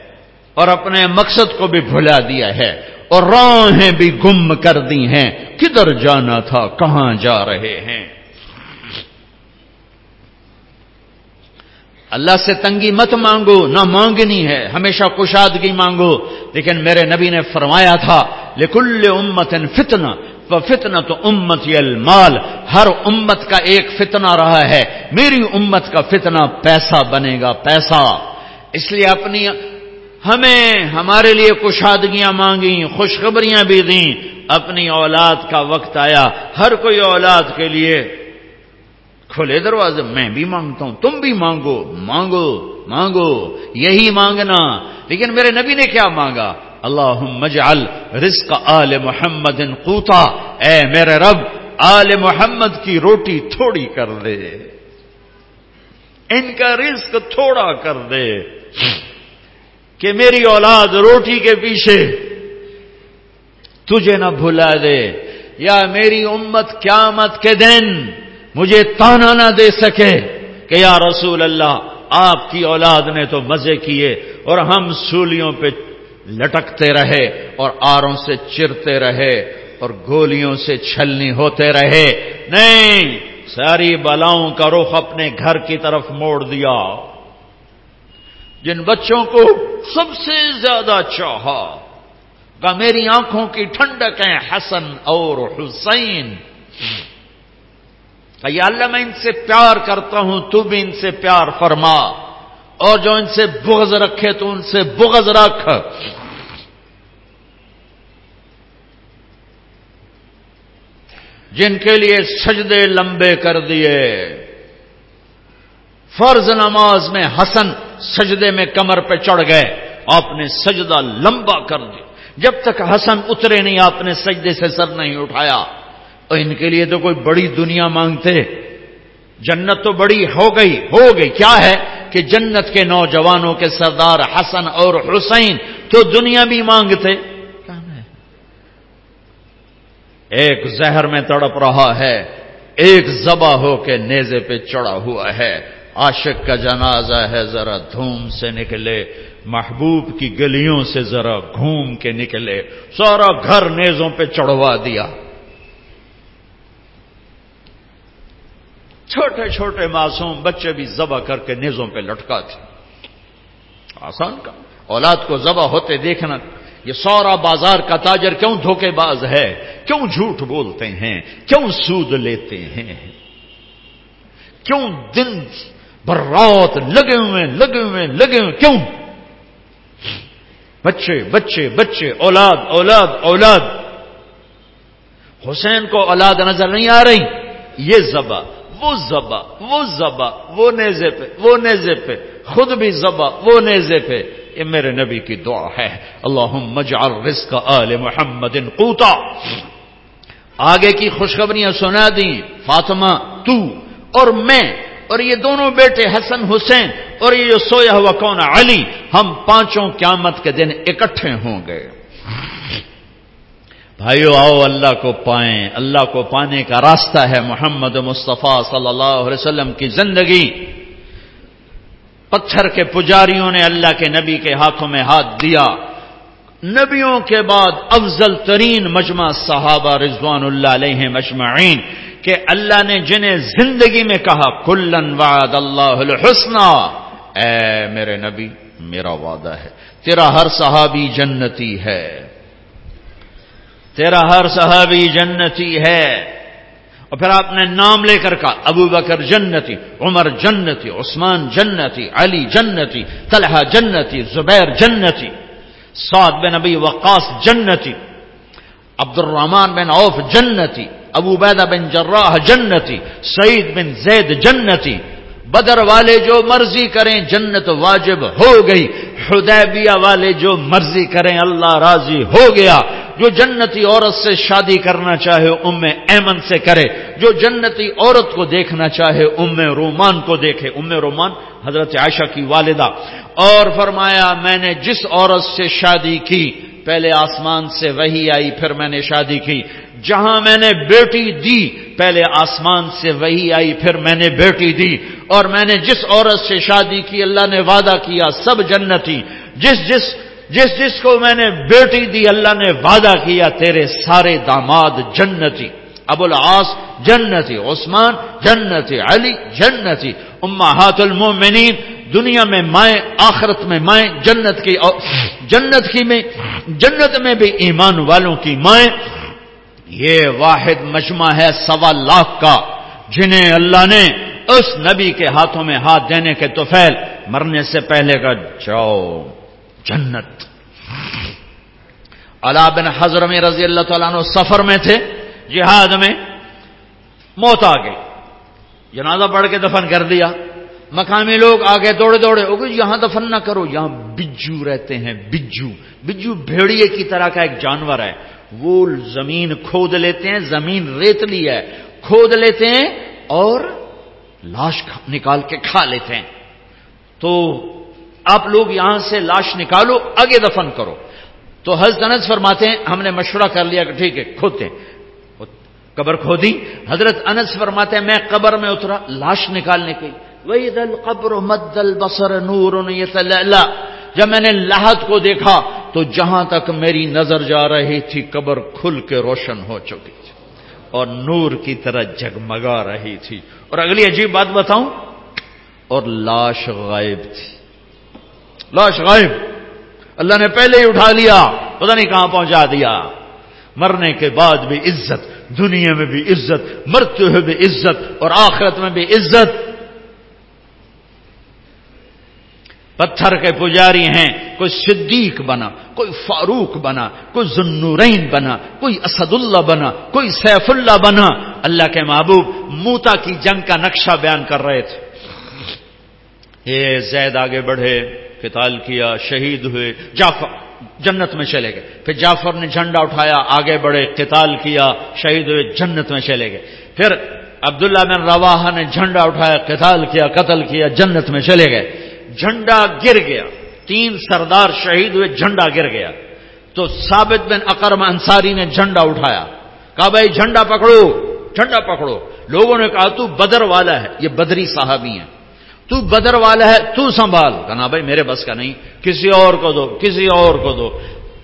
اور اپنے مقصد کو بھی بھلا دیا ہے اور راہیں بھی گم کر دی ہیں۔ کدھر جانا تھا کہاں جا رہے ہیں؟ اللہ سے تنگی مت مانگو، نہ مانگنی ہے، ہمیشہ کشادگی مانگو۔ لیکن میرے نبی نے فرمایا تھا، لکل امت فتنہ فتنا تو امت المال۔ ہر امت کا ایک فتنہ رہا ہے، میری امت کا فتنہ پیسہ بنے گا، پیسہ۔ اس لیے اپنی ہمیں، ہمارے لیے کشادگیاں مانگی خوشخبریاں بھی دیں۔ اپنی اولاد کا وقت آیا، ہر کوئی اولاد کے لیے کھلے دروازے، میں بھی مانگتا ہوں، تم بھی مانگو مانگو مانگو، یہی مانگنا۔ لیکن میرے نبی نے کیا مانگا؟ اللہ مجعل رزق آل محمد قوتا۔ اے میرے رب، آل محمد کی روٹی تھوڑی کر دے۔ ان کا رزق تھوڑا کر دے۔ کہ میری اولاد روٹی کے پیچھے تجھے نہ بھلا دے۔ یا میری امت قیامت کے دن مجھے تانا نہ دے سکے کہ یا رسول اللہ، آپ کی اولاد نے تو مزے کیے اور ہم سولیوں پہ لٹکتے رہے اور آروں سے چرتے رہے اور گولیوں سے چھلنی ہوتے رہے۔ نہیں، ساری بلاؤں کا رخ اپنے گھر کی طرف موڑ دیا۔ جن بچوں کو سب سے زیادہ چاہا کا میری آنکھوں کی ٹھنڈک ہیں حسن اور حسین۔ کہ یا اللہ میں ان سے پیار کرتا ہوں، تو بھی ان سے پیار فرما۔ اور جو ان سے بغض رکھے تو ان سے بغض رکھ۔ جن کے لیے سجدے لمبے کر دیے۔ فرض نماز میں حسن سجدے میں کمر پہ چڑھ گئے، آپ نے سجدہ لمبا کر دیا۔ جب تک حسن اترے نہیں، آپ نے سجدے سے سر نہیں اٹھایا۔ اور ان کے لیے تو کوئی بڑی دنیا مانگتے۔ جنت تو بڑی ہو گئی ہو گئی۔ کیا ہے؟ کہ جنت کے نوجوانوں کے سردار حسن اور حسین تو دنیا بھی مانگتے۔ ایک زہر میں تڑپ رہا ہے، ایک زبا ہو کے نیزے پہ چڑھا ہوا ہے۔ عاشق کا جنازہ ہے، ذرا دھوم سے نکلے۔ محبوب کی گلیوں سے ذرا گھوم کے نکلے۔ سارا گھر نیزوں پہ چڑھوا دیا۔ چھوٹے چھوٹے معصوم بچے بھی ذبح کر کے نیزوں پہ لٹکا تھے آسان کا۔ اولاد کو ذبح ہوتے دیکھنا۔ یہ سورا بازار کا تاجر کیوں دھوکے باز ہے؟ کیوں جھوٹ بولتے ہیں؟ کیوں سود لیتے ہیں؟ کیوں دن بر رات لگے ہوئے لگے ہوئے لگے ہوئے کیوں؟ بچے بچے بچے، اولاد اولاد اولاد۔ حسین کو اولاد نظر نہیں آ رہی۔ یہ زبا وہ زبا وہ زبا، وہ نیزے پہ، وہ نیزے پہ۔ خود بھی زبا، وہ نیزے پہ۔ یہ میرے نبی کی دعا ہے۔ اللہ مجعل رزق آل محمد قوتا۔ آگے کی خوشخبریاں سنا دی فاطمہ، تو اور میں اور یہ دونوں بیٹے حسن حسین اور یہ جو سویا ہوا کون علی، ہم پانچوں قیامت کے دن اکٹھے ہوں گے۔ بھائیو، آؤ اللہ کو پائیں۔ اللہ کو پانے کا راستہ ہے محمد مصطفیٰ صلی اللہ علیہ وسلم کی زندگی۔ پتھر کے پجاریوں نے اللہ کے نبی کے ہاتھوں میں ہاتھ دیا۔ نبیوں کے بعد افضل ترین مجمع صحابہ رضوان اللہ علیہ مجمعین کہ اللہ نے جنہیں زندگی میں کہا، کلن وعد اللہ الحسنہ۔ اے میرے نبی، میرا وعدہ ہے، تیرا ہر صحابی جنتی ہے۔ تیرا ہر صحابی جنتی ہے۔ اور پھر آپ نے نام لے کر کہا، ابو بکر جنتی، عمر جنتی، عثمان جنتی، علی جنتی، طلحہ جنتی، زبیر جنتی، سعد بن ابی وقاص جنتی عبد الرحمان بن عوف جنتی، ابو بیدہ بن جراح جنتی، سعید بن زید جنتی۔ بدر والے جو مرضی کریں، جنت واجب ہو گئی۔ حدیبیہ والے جو مرضی کریں، اللہ راضی ہو گیا۔ جو جنتی عورت سے شادی کرنا چاہے ام ایمن سے کرے، جو جنتی عورت کو دیکھنا چاہے ام رومان کو دیکھے۔ ام رومان حضرت عائشہ کی والدہ۔ اور فرمایا، میں نے جس عورت سے شادی کی، پہلے آسمان سے وہی آئی، پھر میں نے شادی کی۔ جہاں میں نے بیٹی دی، پہلے آسمان سے وہی آئی، پھر میں نے بیٹی دی۔ اور میں نے جس عورت سے شادی کی، اللہ نے وعدہ کیا، سب جنتی، جس جس جس جس کو میں نے بیٹی دی، اللہ نے وعدہ کیا، تیرے سارے داماد جنتی ابو العاص جنتی، عثمان جنتی، علی جنتی، امہات المومنین دنیا میں مائیں، آخرت میں مائیں، جنت کی جنت کی میں، جنت میں بھی ایمان والوں کی مائیں۔ یہ واحد مجمع ہے سوا لاکھ کا، جنہیں اللہ نے اس نبی کے ہاتھوں میں ہاتھ دینے کے توفیل مرنے سے پہلے کا جاؤ جنت۔ علا بن حضر میں رضی اللہ تعالیٰ عنہ سفر میں تھے، جہاد میں موت آ گئی۔ جنازہ پڑھ کے دفن کر دیا۔ مقامی لوگ آگے دوڑے دوڑے ہو یہاں دفن نہ کرو، یہاں بجو رہتے ہیں بجو بجو بھیڑیے کی طرح کا ایک جانور ہے۔ وہ زمین کھود لیتے ہیں، زمین ریتلی ہے۔ کھود لیتے ہیں اور لاش نکال کے کھا لیتے ہیں۔ تو آپ لوگ یہاں سے لاش نکالو، آگے دفن کرو۔ تو حضرت انس فرماتے ہیں، ہم نے مشورہ کر لیا کہ ٹھیک ہے کھودتے قبر کھودی حضرت انس فرماتے ہیں، میں قبر میں اترا، لاش نکالنے کی وہی دل قبر مدل بسر نور جب میں نے لاہت کو دیکھا، تو جہاں تک میری نظر جا رہی تھی، قبر کھل کے روشن ہو چکی تھی۔ اور نور کی طرح جگمگا رہی تھی۔ اور اگلی عجیب بات بتاؤں، اور لاش غائب تھی۔ لاش غائب۔ اللہ نے پہلے ہی اٹھا لیا، پتہ نہیں کہاں پہنچا دیا۔ مرنے کے بعد بھی عزت، دنیا میں بھی عزت، مرتے ہوئے بھی عزت اور آخرت میں بھی عزت۔ پتھر کے پجاری ہیں، کوئی صدیق بنا، کوئی فاروق بنا، کوئی ذنورین بنا، کوئی اسد اللہ بنا، کوئی سیف اللہ بنا۔ اللہ کے محبوب موتا کی جنگ کا نقشہ بیان کر رہے تھے۔ یہ زید آگے بڑھے۔ قتال کیا، شہید ہوئے، جعفر جنت میں چلے گئے۔ پھر جعفر نے جھنڈا اٹھایا، آگے بڑھے، قتال کیا، شہید ہوئے، جنت میں چلے گئے۔ پھر عبداللہ بن رواحہ نے جھنڈا اٹھایا، قتال کیا، قتل کیا، جنت میں چلے گئے۔ جھنڈا گر گیا، تین سردار شہید ہوئے، جھنڈا گر گیا۔ تو ثابت بن اکرم انصاری نے جھنڈا اٹھایا۔ کہا، بھائی، جھنڈا پکڑو جھنڈا پکڑو۔ لوگوں نے کہا، تو بدر والا ہے، یہ بدری صاحبی ہیں۔ تو بدر والا ہے، تو سنبھال۔ کہنا بھائی، میرے بس کا نہیں، کسی اور کو دو، کسی اور کو دو۔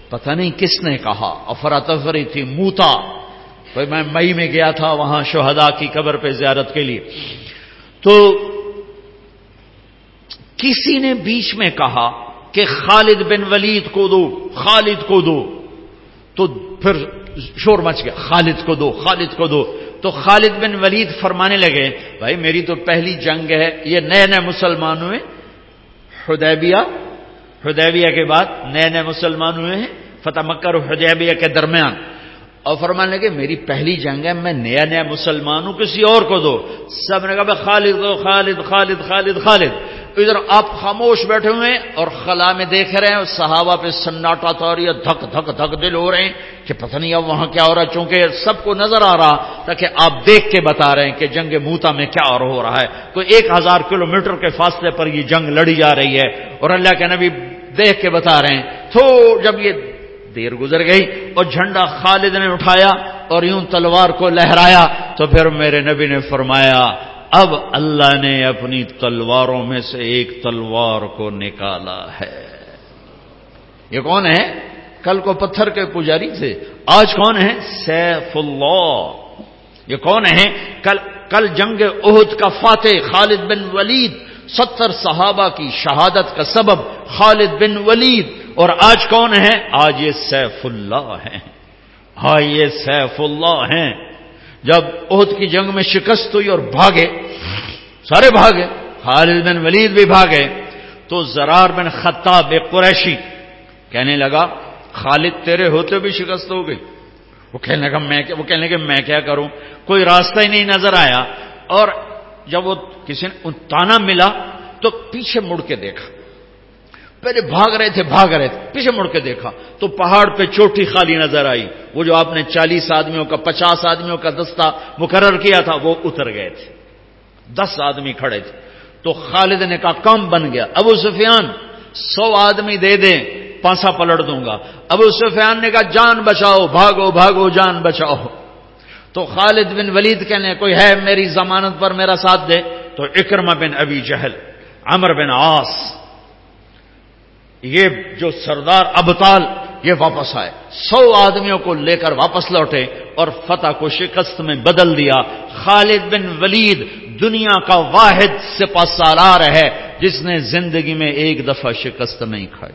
پتہ نہیں کس نے کہا افراتفری تھی، موتا۔ بھائی، میں مئی میں گیا تھا وہاں شہدا کی قبر پہ زیارت کے لیے۔ تو کسی نے بیچ میں کہا کہ خالد بن ولید کو دو، خالد کو دو۔ تو پھر شور مچ گیا، خالد کو دو، خالد کو دو۔ تو خالد بن ولید فرمانے لگے، بھائی میری تو پہلی جنگ ہے، یہ نئے نئے مسلمان ہوئے حدیبیہ حدیبیہ کے بعد نئے نئے مسلمان ہوئے ہیں، فتح مکر حدیبیہ کے درمیان۔ اور فرمانے لگے، میری پہلی جنگ ہے، میں نیا نیا مسلمان ہوں کسی اور کو دو۔ سب نے کہا خالد خالد خالد خالد خالد۔ ادھر آپ خاموش بیٹھے ہوئے اور خلا میں دیکھ رہے ہیں صحابہ پہ سناٹا تو دھک دھک دھک دل ہو رہے ہیں کہ پتہ نہیں اب وہاں کیا ہو رہا ہے، چونکہ سب کو نظر آ رہا تاکہ آپ دیکھ کے بتا رہے ہیں کہ جنگ موتا میں کیا اور ہو رہا ہے۔ کوئی ایک ہزار کلو میٹر کے فاصلے پر یہ جنگ لڑی جا رہی ہے اور اللہ کے نبی دیکھ کے بتا رہے ہیں۔ تو جب یہ دیر گزر گئی اور جھنڈا خالد نے اٹھایا اور یوں تلوار کو لہرایا تو پھر میرے نبی نے فرمایا اب اللہ نے اپنی تلواروں میں سے ایک تلوار کو نکالا ہے۔ یہ کون ہے؟ کل کو پتھر کے پجاری تھے۔ آج کون ہے؟ سیف اللہ۔ یہ کون ہے؟ کل کل جنگ عہد کا فاتح خالد بن ولید، ستر صحابہ کی شہادت کا سبب خالد بن ولید۔ اور آج کون ہے؟ آج یہ سیف اللہ ہیں۔ ہاں یہ سیف اللہ ہیں۔ جب عہد کی جنگ میں شکست ہوئی اور بھاگے، سارے بھاگے، خالد بن ولید بھی بھاگے، تو زرار بن خطاب قریشی کہنے لگا، خالد تیرے ہوتے بھی شکست ہو گئی۔ وہ کہنے لگا، میں وہ کہنے لگا میں کیا کروں؟ کوئی راستہ ہی نہیں نظر آیا۔ اور جب وہ کسی نے تانا ملا تو پیچھے مڑ کے دیکھا۔ پہلے بھاگ رہے تھے، بھاگ رہے تھے۔ پیچھے مڑ کے دیکھا تو پہاڑ پہ چوٹی خالی نظر آئی۔ وہ جو آپ نے چالیس آدمیوں کا، پچاس آدمیوں کا دستہ مقرر کیا تھا، وہ اتر گئے تھے۔ دس آدمی کھڑے تھے۔ تو خالد نے کہا کم بن گیا۔ ابو سفیان، سو آدمی دے دیں، پانسا پلٹ دوں گا۔ ابو سفیان نے کہا، جان بچاؤ، بھاگو بھاگو، جان بچاؤ۔ تو خالد بن ولید کہنے کوئی ہے میری ضمانت پر میرا ساتھ دے؟ تو اکرما بن ابی جہل امر بن آس یہ جو سردار ابتال یہ واپس آئے۔ سو آدمیوں کو لے کر واپس لوٹے اور فتح کو شکست میں بدل دیا۔ خالد بن ولید دنیا کا واحد سپا سالار ہے جس نے زندگی میں ایک دفعہ شکست نہیں کھائی۔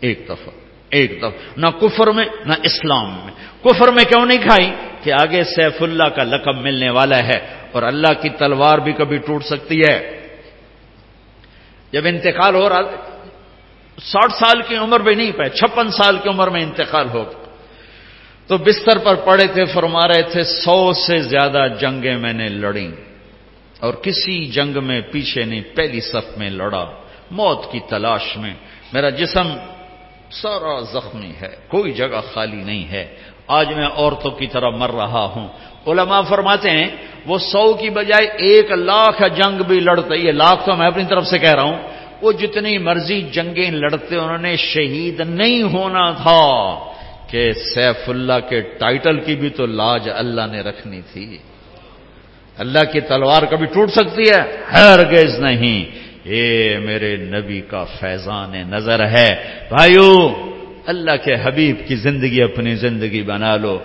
ایک دفعہ ایک دفعہ۔ نہ کفر میں، نہ اسلام میں۔ کفر میں کیوں نہیں کھائی؟ کہ آگے سیف اللہ کا لقب ملنے والا ہے اور اللہ کی تلوار بھی کبھی ٹوٹ سکتی ہے۔ جب انتقال ہو رہا ساٹھ سال کی عمر میں نہیں پائے چھپن سال کی عمر میں انتقال ہو تو بستر پر پڑے تھے، فرما رہے تھے، سو سے زیادہ جنگیں میں نے لڑی اور کسی جنگ میں پیچھے نہیں پہلی صف میں لڑا، موت کی تلاش میں۔ میرا جسم سارا زخمی ہے، کوئی جگہ خالی نہیں ہے۔ آج میں عورتوں کی طرح مر رہا ہوں۔ علماء فرماتے ہیں، وہ سو کی بجائے ایک لاکھ جنگ بھی لڑتے، یہ لاکھ تو میں اپنی طرف سے کہہ رہا ہوں۔ وہ جتنی مرضی جنگیں لڑتے انہوں نے شہید نہیں ہونا تھا کہ سیف اللہ کے ٹائٹل کی بھی تو لاج اللہ نے رکھنی تھی۔ اللہ کی تلوار کبھی ٹوٹ سکتی ہے؟ ہرگز نہیں۔ یہ میرے نبی کا فیضان نظر ہے۔ بھائیو، اللہ کے حبیب کی زندگی اپنی زندگی بنا لو۔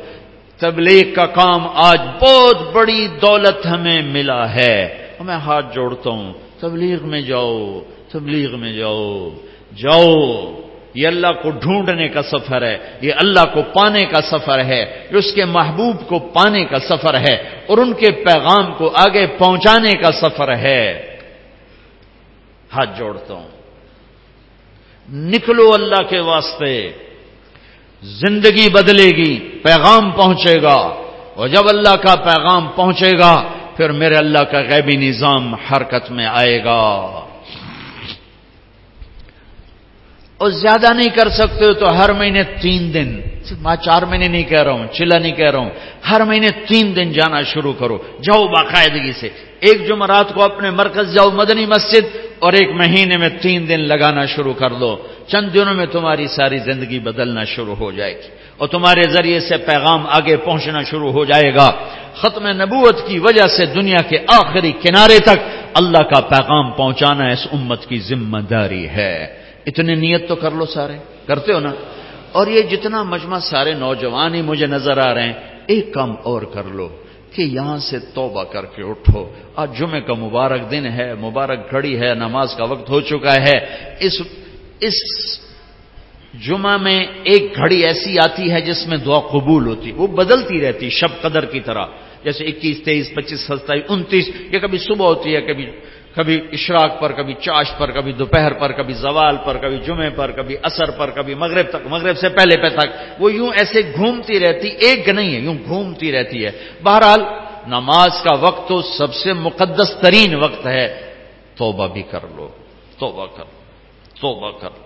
تبلیغ کا کام آج بہت بڑی دولت ہمیں ملا ہے۔ میں ہاتھ جوڑتا ہوں، تبلیغ میں جاؤ۔ تبلیغ میں جاؤ۔ جاؤ۔ یہ اللہ کو ڈھونڈنے کا سفر ہے۔ یہ اللہ کو پانے کا سفر ہے۔ یہ اس کے محبوب کو پانے کا سفر ہے۔ اور ان کے پیغام کو آگے پہنچانے کا سفر ہے۔ ہاتھ جوڑتا ہوں۔ نکلو اللہ کے واسطے۔ زندگی بدلے گی، پیغام پہنچے گا۔ اور جب اللہ کا پیغام پہنچے گا، پھر میرے اللہ کا غیبی نظام حرکت میں آئے گا۔ اور زیادہ نہیں کر سکتے تو ہر مہینے تین دن۔ میں چار مہینے نہیں کہہ رہا ہوں، چلا نہیں کہہ رہا ہوں۔ ہر مہینے تین دن جانا شروع کرو۔ جاؤ باقاعدگی سے۔ ایک جمعرات کو اپنے مرکز جاؤ، مدنی مسجد، اور ایک مہینے میں تین دن لگانا شروع کر دو۔ چند دنوں میں تمہاری ساری زندگی بدلنا شروع ہو جائے گی۔ اور تمہارے ذریعے سے پیغام آگے پہنچنا شروع ہو جائے گا۔ ختم نبوت کی وجہ سے دنیا کے آخری کنارے تک اللہ کا پیغام پہنچانا اس امت کی ذمہ داری ہے۔ اتنے نیت تو کر لو سارے۔ کرتے ہو نا؟ اور یہ جتنا مجمع سارے نوجوان ہی مجھے نظر آ رہے ہیں، ایک کام اور کر لو کہ یہاں سے توبہ کر کے اٹھو۔ آج جمعے کا مبارک دن ہے، مبارک گھڑی ہے، نماز کا وقت ہو چکا ہے۔ اس اس جمعہ میں ایک گھڑی ایسی آتی ہے جس میں دعا قبول ہوتی، وہ بدلتی رہتی شب قدر کی طرح۔ جیسے اکیس، تیئیس، پچیس، ستائیس، انتیس، یہ کبھی صبح ہوتی ہے، کبھی کبھی اشراق پر، کبھی چاش پر، کبھی دوپہر پر، کبھی زوال پر، کبھی جمعے پر، کبھی اثر پر، کبھی مغرب تک، مغرب سے پہلے پہ تک، وہ یوں ایسے گھومتی رہتی، ایک نہیں ہے، یوں گھومتی رہتی ہے۔ بہرحال نماز کا وقت تو سب سے مقدس ترین وقت ہے۔ توبہ بھی کر لو، توبہ کر توبہ کر۔ لو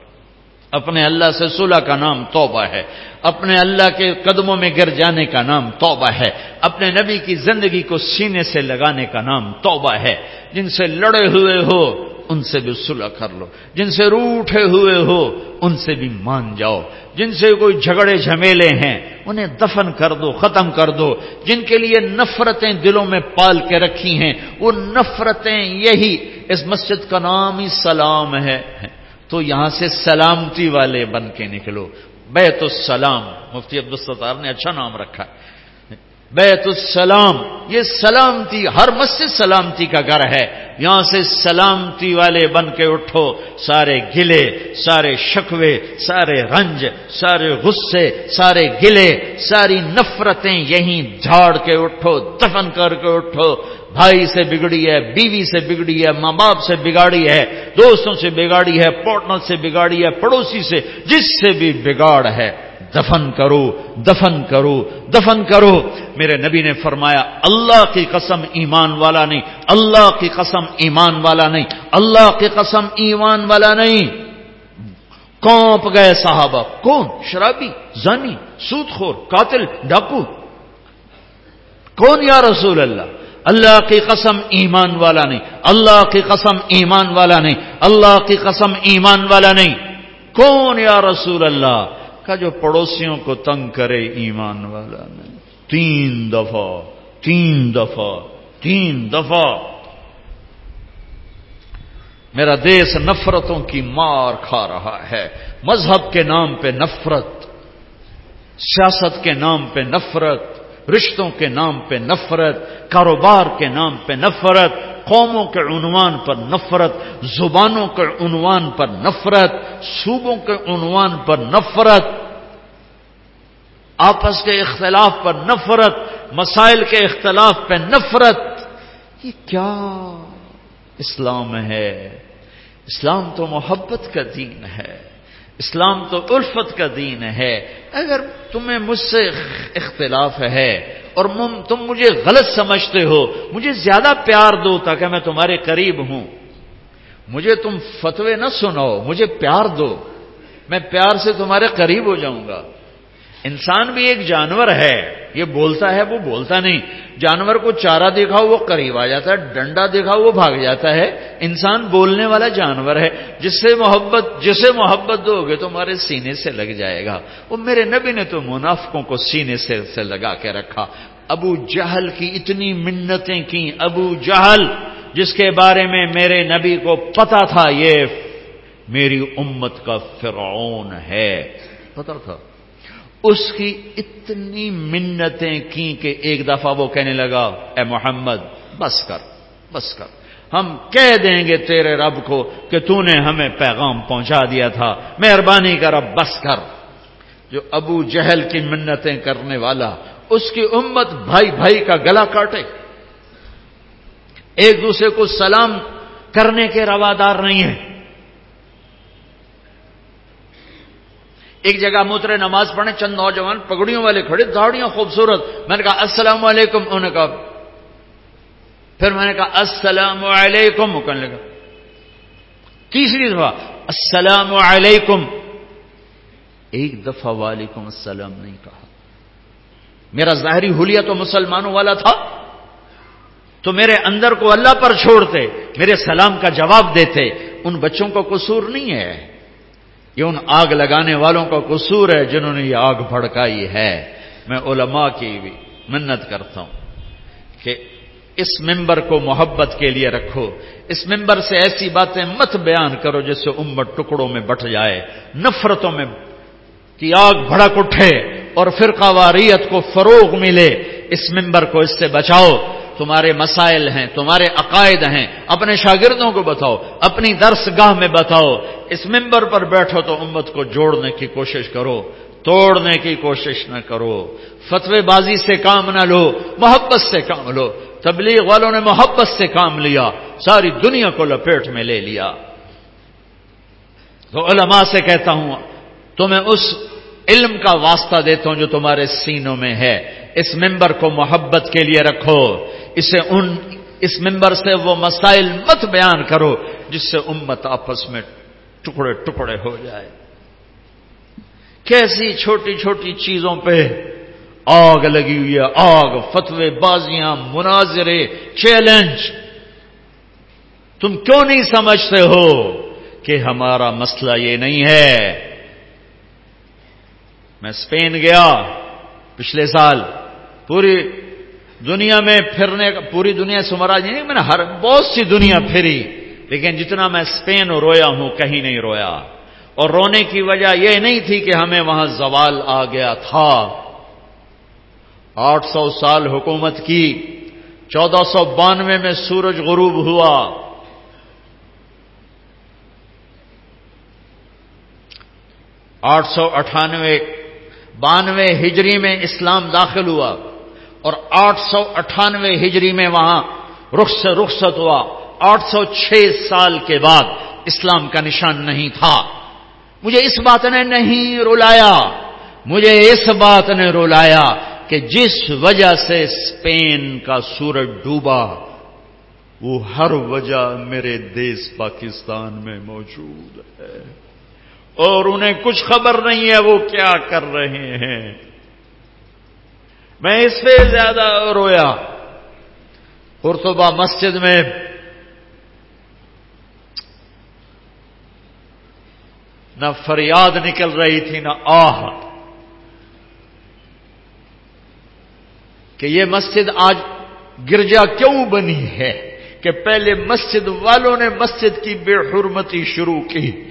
اپنے اللہ سے صلح کا نام توبہ ہے، اپنے اللہ کے قدموں میں گر جانے کا نام توبہ ہے، اپنے نبی کی زندگی کو سینے سے لگانے کا نام توبہ ہے۔ جن سے لڑے ہوئے ہو، ان سے بھی صلح کر لو۔ جن سے روٹے ہوئے ہو، ان سے بھی مان جاؤ۔ جن سے کوئی جھگڑے جھمیلے ہیں، انہیں دفن کر دو، ختم کر دو۔ جن کے لیے نفرتیں دلوں میں پال کے رکھی ہیں، وہ نفرتیں یہی اس مسجد کا نام ہی سلام ہے۔ تو یہاں سے سلامتی والے بن کے نکلو۔ بیت السلام، مفتی عبد الستار نے اچھا نام رکھا۔ بیت السلام، یہ سلامتی، ہر مسجد سلامتی کا گھر ہے۔ یہاں سے سلامتی والے بن کے اٹھو، سارے گلے، سارے شکوے، سارے رنج، سارے غصے، سارے گلے، ساری نفرتیں یہیں جھاڑ کے اٹھو، دفن کر کے اٹھو۔ بھائی سے بگڑی ہے، بیوی سے بگڑی ہے، ماں باپ سے بگاڑی ہے، دوستوں سے بگاڑی ہے پارٹنر سے بگاڑی ہے، پڑوسی سے، جس سے بھی بگاڑ ہے۔ دفن کرو دفن کرو دفن کرو۔ میرے نبی نے فرمایا، اللہ کی قسم ایمان والا نہیں، اللہ کی قسم ایمان والا نہیں، اللہ کی قسم ایمان والا نہیں۔ کونپ گئے صحابہ، کون؟ شرابی، زانی سود خور قاتل، ڈاکو۔ کون یا رسول اللہ؟ اللہ کی قسم ایمان والا نہیں، اللہ کی قسم ایمان والا نہیں، اللہ کی قسم ایمان والا نہیں۔ کون یا رسول اللہ؟ کا جو پڑوسیوں کو تنگ کرے ایمان والا نہیں تین دفعہ تین دفعہ تین دفعہ۔ میرا دیش نفرتوں کی مار کھا رہا ہے۔ مذہب کے نام پہ نفرت، سیاست کے نام پہ نفرت، رشتوں کے نام پہ نفرت، کاروبار کے نام پہ نفرت قوموں کے عنوان پر نفرت، زبانوں کے عنوان پر نفرت، صوبوں کے عنوان پر نفرت، آپس کے اختلاف پر نفرت، مسائل کے اختلاف پہ نفرت۔ یہ کیا اسلام ہے؟ اسلام تو محبت کا دین ہے۔ اسلام تو الفت کا دین ہے۔ اگر تمہیں مجھ سے اختلاف ہے اور تم مجھے غلط سمجھتے ہو، مجھے زیادہ پیار دو تاکہ میں تمہارے قریب ہوں۔ مجھے تم فتوے نہ سناؤ، مجھے پیار دو۔ میں پیار سے تمہارے قریب ہو جاؤں گا۔ انسان بھی ایک جانور ہے، یہ بولتا ہے، وہ بولتا نہیں۔ جانور کو چارہ دیکھا وہ قریب آ جاتا ہے، ڈنڈا دیکھا وہ بھاگ جاتا ہے۔ انسان بولنے والا جانور ہے، جس سے محبت، جسے محبت دو گے تمہارے سینے سے لگ جائے گا۔ وہ میرے نبی نے تو منافقوں کو سینے سے سے لگا کے رکھا۔ ابو جہل کی اتنی منتیں کی ابو جہل، جس کے بارے میں میرے نبی کو پتا تھا، یہ میری امت کا فرعون ہے۔ پتا تھا۔ اس کی اتنی منتیں کی کہ ایک دفعہ وہ کہنے لگا، اے محمد، بس کر بس کر۔ ہم کہہ دیں گے تیرے رب کو کہ تو نے ہمیں پیغام پہنچا دیا تھا۔ مہربانی کر اب بس کر۔ جو ابو جہل کی منتیں کرنے والا، اس کی امت بھائی بھائی کا گلا کاٹے۔ ایک دوسرے کو سلام کرنے کے روادار نہیں ہیں ایک جگہ موترے نماز پڑھنے، چند نوجوان پگڑیوں والے کھڑے داڑیاں خوبصورت۔ میں نے کہا، السلام علیکم. انہوں نے کہا، پھر میں نے کہا، السلام علیکم. کہنے لگا، تیسری دفعہ، السلام علیکم. ایک دفعہ وعلیکم السلام نہیں کہا۔ میرا ظاہری حلیہ تو مسلمانوں والا تھا، تو میرے اندر کو اللہ پر چھوڑتے، میرے سلام کا جواب دیتے، ان بچوں کا قصور نہیں ہے۔ یہ ان آگ لگانے والوں کا قصور ہے جنہوں نے یہ آگ بھڑکائی ہے۔ میں علماء کی بھی منت کرتا ہوں کہ اس ممبر کو محبت کے لیے رکھو۔ اس ممبر سے ایسی باتیں مت بیان کرو جس سے امت ٹکڑوں میں بٹ جائے، نفرتوں میں کی آگ بھڑک اٹھے اور فرقہ واریت کو فروغ ملے۔ اس ممبر کو اس سے بچاؤ۔ تمہارے مسائل ہیں، تمہارے عقائد ہیں، اپنے شاگردوں کو بتاؤ، اپنی درس گاہ میں بتاؤ۔ اس ممبر پر بیٹھو تو امت کو جوڑنے کی کوشش کرو، توڑنے کی کوشش نہ کرو۔ فتوی بازی سے کام نہ لو، محبت سے کام لو۔ تبلیغ والوں نے محبت سے کام لیا، ساری دنیا کو لپیٹ میں لے لیا۔ تو علماء سے کہتا ہوں، تمہیں اس علم کا واسطہ دیتا ہوں جو تمہارے سینوں میں ہے۔ اس ممبر کو محبت کے لیے رکھو، اسے ان، اس ممبر سے وہ مسائل مت بیان کرو جس سے امت آپس میں ٹکڑے ٹکڑے ہو جائے۔ کیسی چھوٹی چھوٹی چیزوں پہ آگ لگی ہوئی ہے، آگ، فتوے، بازیاں، مناظرے، چیلنج۔ تم کیوں نہیں سمجھتے ہو کہ ہمارا مسئلہ یہ نہیں ہے؟ میں اسپین گیا پچھلے سال۔ پوری دنیا میں پھرنے کا پوری دنیا سے مراج نہیں، میں نے ہر بہت سی دنیا پھری، لیکن جتنا میں اسپین رویا ہوں، کہیں نہیں رویا۔ اور رونے کی وجہ یہ نہیں تھی کہ ہمیں وہاں زوال آ گیا تھا۔ آٹھ سو سال حکومت کی، چودہ سو بانوے میں سورج غروب ہوا۔ آٹھ سو اٹھانوے بانوے ہجری میں اسلام داخل ہوا۔ اور آٹھ سو اٹھانوے ہجری میں وہاں رخص رخصت ہوا۔ آٹھ سو چھ سال کے بعد اسلام کا نشان نہیں تھا۔ مجھے اس بات نے نہیں رلایا۔ مجھے اس بات نے رلایا کہ جس وجہ سے اسپین کا سورج ڈوبا، وہ ہر وجہ میرے دیش پاکستان میں موجود ہے۔ اور انہیں کچھ خبر نہیں ہے وہ کیا کر رہے ہیں۔ میں اس سے زیادہ رویا قرطبہ مسجد میں نہ فریاد نکل رہی تھی، نہ آہ۔ کہ یہ مسجد آج گرجا کیوں بنی ہے؟ کہ پہلے مسجد والوں نے مسجد کی بے حرمتی شروع کی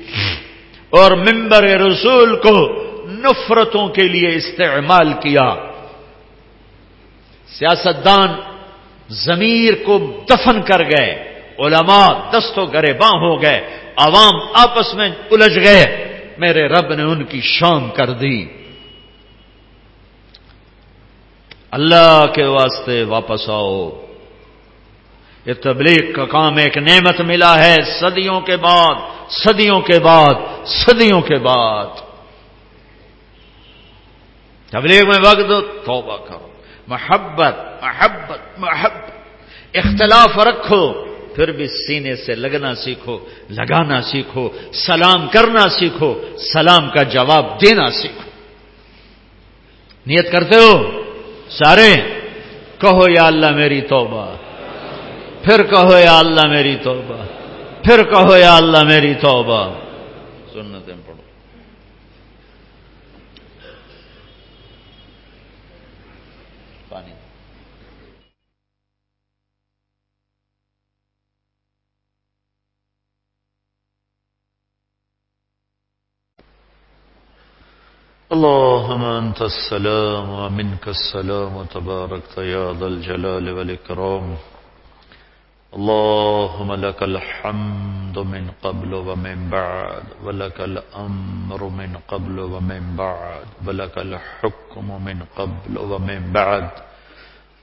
اور ممبر رسول کو نفرتوں کے لیے استعمال کیا۔ سیاستدان ضمیر کو دفن کر گئے، علماء دستوں گرے باں ہو گئے، عوام آپس میں الجھ گئے، میرے رب نے ان کی شام کر دی۔ اللہ کے واسطے واپس آؤ۔ یہ تبلیغ کا کام ایک نعمت ملا ہے، صدیوں کے بعد، صدیوں کے بعد، صدیوں کے بعد۔ تبلیغ میں وقت توبہ کرو۔ محبت محبت محبت۔ اختلاف رکھو، پھر بھی سینے سے لگنا سیکھو، لگانا سیکھو، سلام کرنا سیکھو، سلام کا جواب دینا سیکھو۔ نیت کرتے ہو؟ سارے؟ کہو یا اللہ میری توبہ۔ پھر کہو یا اللہ میری توبہ۔ پھر کہو یا اللہ میری توبہ۔ اللهم أنت السلام ومنك السلام وتبارك يا ذا الجلال والإكرام. اللهم لك الحمد من قبل ومن بعد ولك الأمر من قبل ومن بعد ولك الحكم من قبل ومن بعد.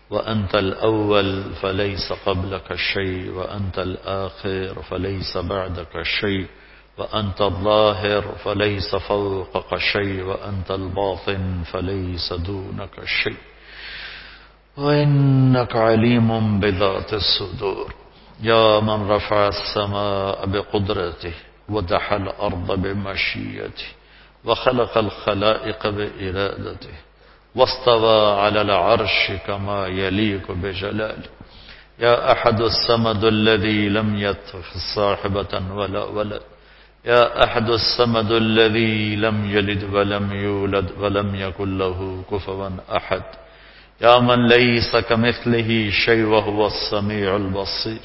وأنت الأول فليس قبلك شيء وأنت الآخر فليس بعدك شيء. وأنت الظاهر فليس فوقك شيء وأنت الباطن فليس دونك شيء. وإنك عليم بذات الصدور. يا من رفع السماء بقدرته ودح الأرض بمشيته وخلق الخلائق بإرادته واستوى على العرش كما يليق بجلاله. يا أحد السمد الذي لم يتخذ صاحبة ولا ولد. يا أحد السمد الذي لم يلد ولم يولد ولم يكن له كفوا أحد. يا من ليس كمثله شيء وهو السميع البصير.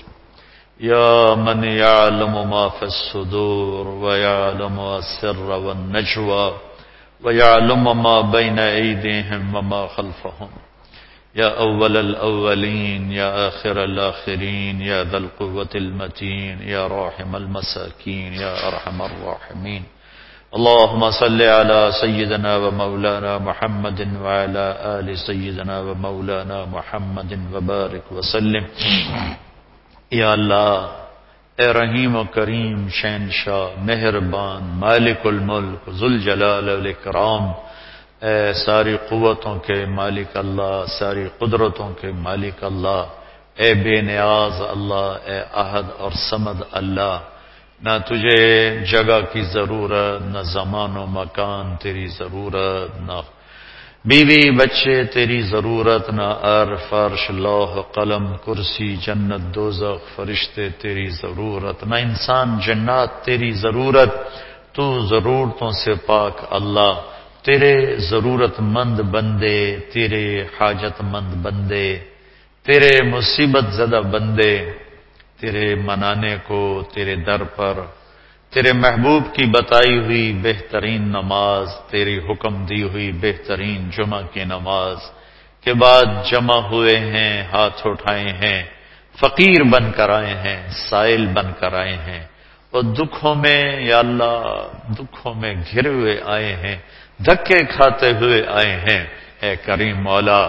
يا من يعلم ما في الصدور ويعلم السر والنجوى ويعلم ما بين أيديهم وما خلفهم. يا أول الأولين يا آخر الآخرين يا ذا القوة المتين يا راحم المساكين يا أرحم الراحمين اللهم صل على سيدنا ومولانا محمد وعلى آل سيدنا ومولانا محمد وبارك وسلم یا اللہ، اے رحیم و کریم شین شاہ مہربان، مالک الملک ذل جلال الاکرام اے ساری قوتوں کے مالک اللہ، ساری قدرتوں کے مالک اللہ، اے بے نیاز اللہ، اے احد اور سمد اللہ، نہ تجھے جگہ کی ضرورت، نہ زمان و مکان تیری ضرورت، نہ بیوی بچے تیری ضرورت، نہ ار فرش، لوح، قلم، کرسی، جنت، دوزخ، فرشتے تیری ضرورت، نہ انسان، جنات تیری ضرورت، تو ضرورتوں سے پاک اللہ تیرے ضرورت مند بندے، تیرے حاجت مند بندے، تیرے مصیبت زدہ بندے، تیرے منانے کو تیرے در پر، تیرے محبوب کی بتائی ہوئی بہترین نماز، تیری حکم دی ہوئی بہترین جمعہ کی نماز کے بعد جمع ہوئے ہیں، ہاتھ اٹھائے ہیں، فقیر بن کر آئے ہیں، سائل بن کر آئے ہیں اور دکھوں میں یا اللہ دکھوں میں گھرے ہوئے آئے ہیں۔ دھکے کھاتے ہوئے آئے ہیں۔ اے کریم مولا،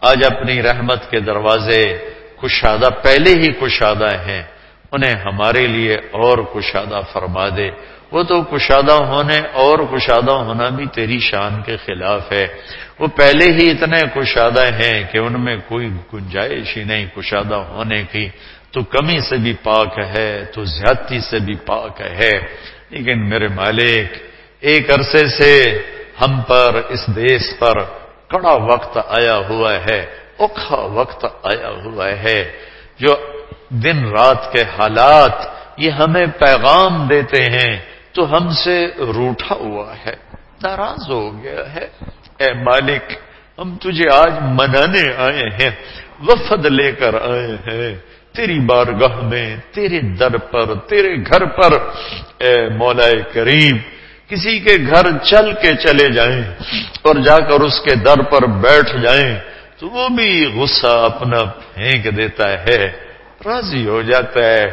آج اپنی رحمت کے دروازے کشادہ پہلے ہی کشادہ ہیں۔ انہیں ہمارے لیے اور کشادہ فرما دے۔ وہ تو کشادہ ہونے اور کشادہ ہونا بھی تیری شان کے خلاف ہے۔ وہ پہلے ہی اتنے کشادہ ہیں کہ ان میں کوئی گنجائش ہی نہیں کشادہ ہونے کی۔ تو کمی سے بھی پاک ہے، تو زیادتی سے بھی پاک ہے۔ لیکن میرے مالک، ایک عرصے سے ہم پر اس دیش پر کڑا وقت آیا ہوا ہے، اوکھا وقت آیا ہوا ہے۔ جو دن رات کے حالات یہ ہمیں پیغام دیتے ہیں، تو ہم سے روٹا ہوا ہے، ناراض ہو گیا ہے۔ اے مالک، ہم تجھے آج منانے آئے ہیں، وفد لے کر آئے ہیں۔ تیری بارگاہ میں، تیرے در پر، تیرے گھر پر، اے مولا کریم کسی کے گھر چل کے چلے جائیں اور جا کر اس کے در پر بیٹھ جائیں تو وہ بھی غصہ اپنا پھینک دیتا ہے، راضی ہو جاتا ہے،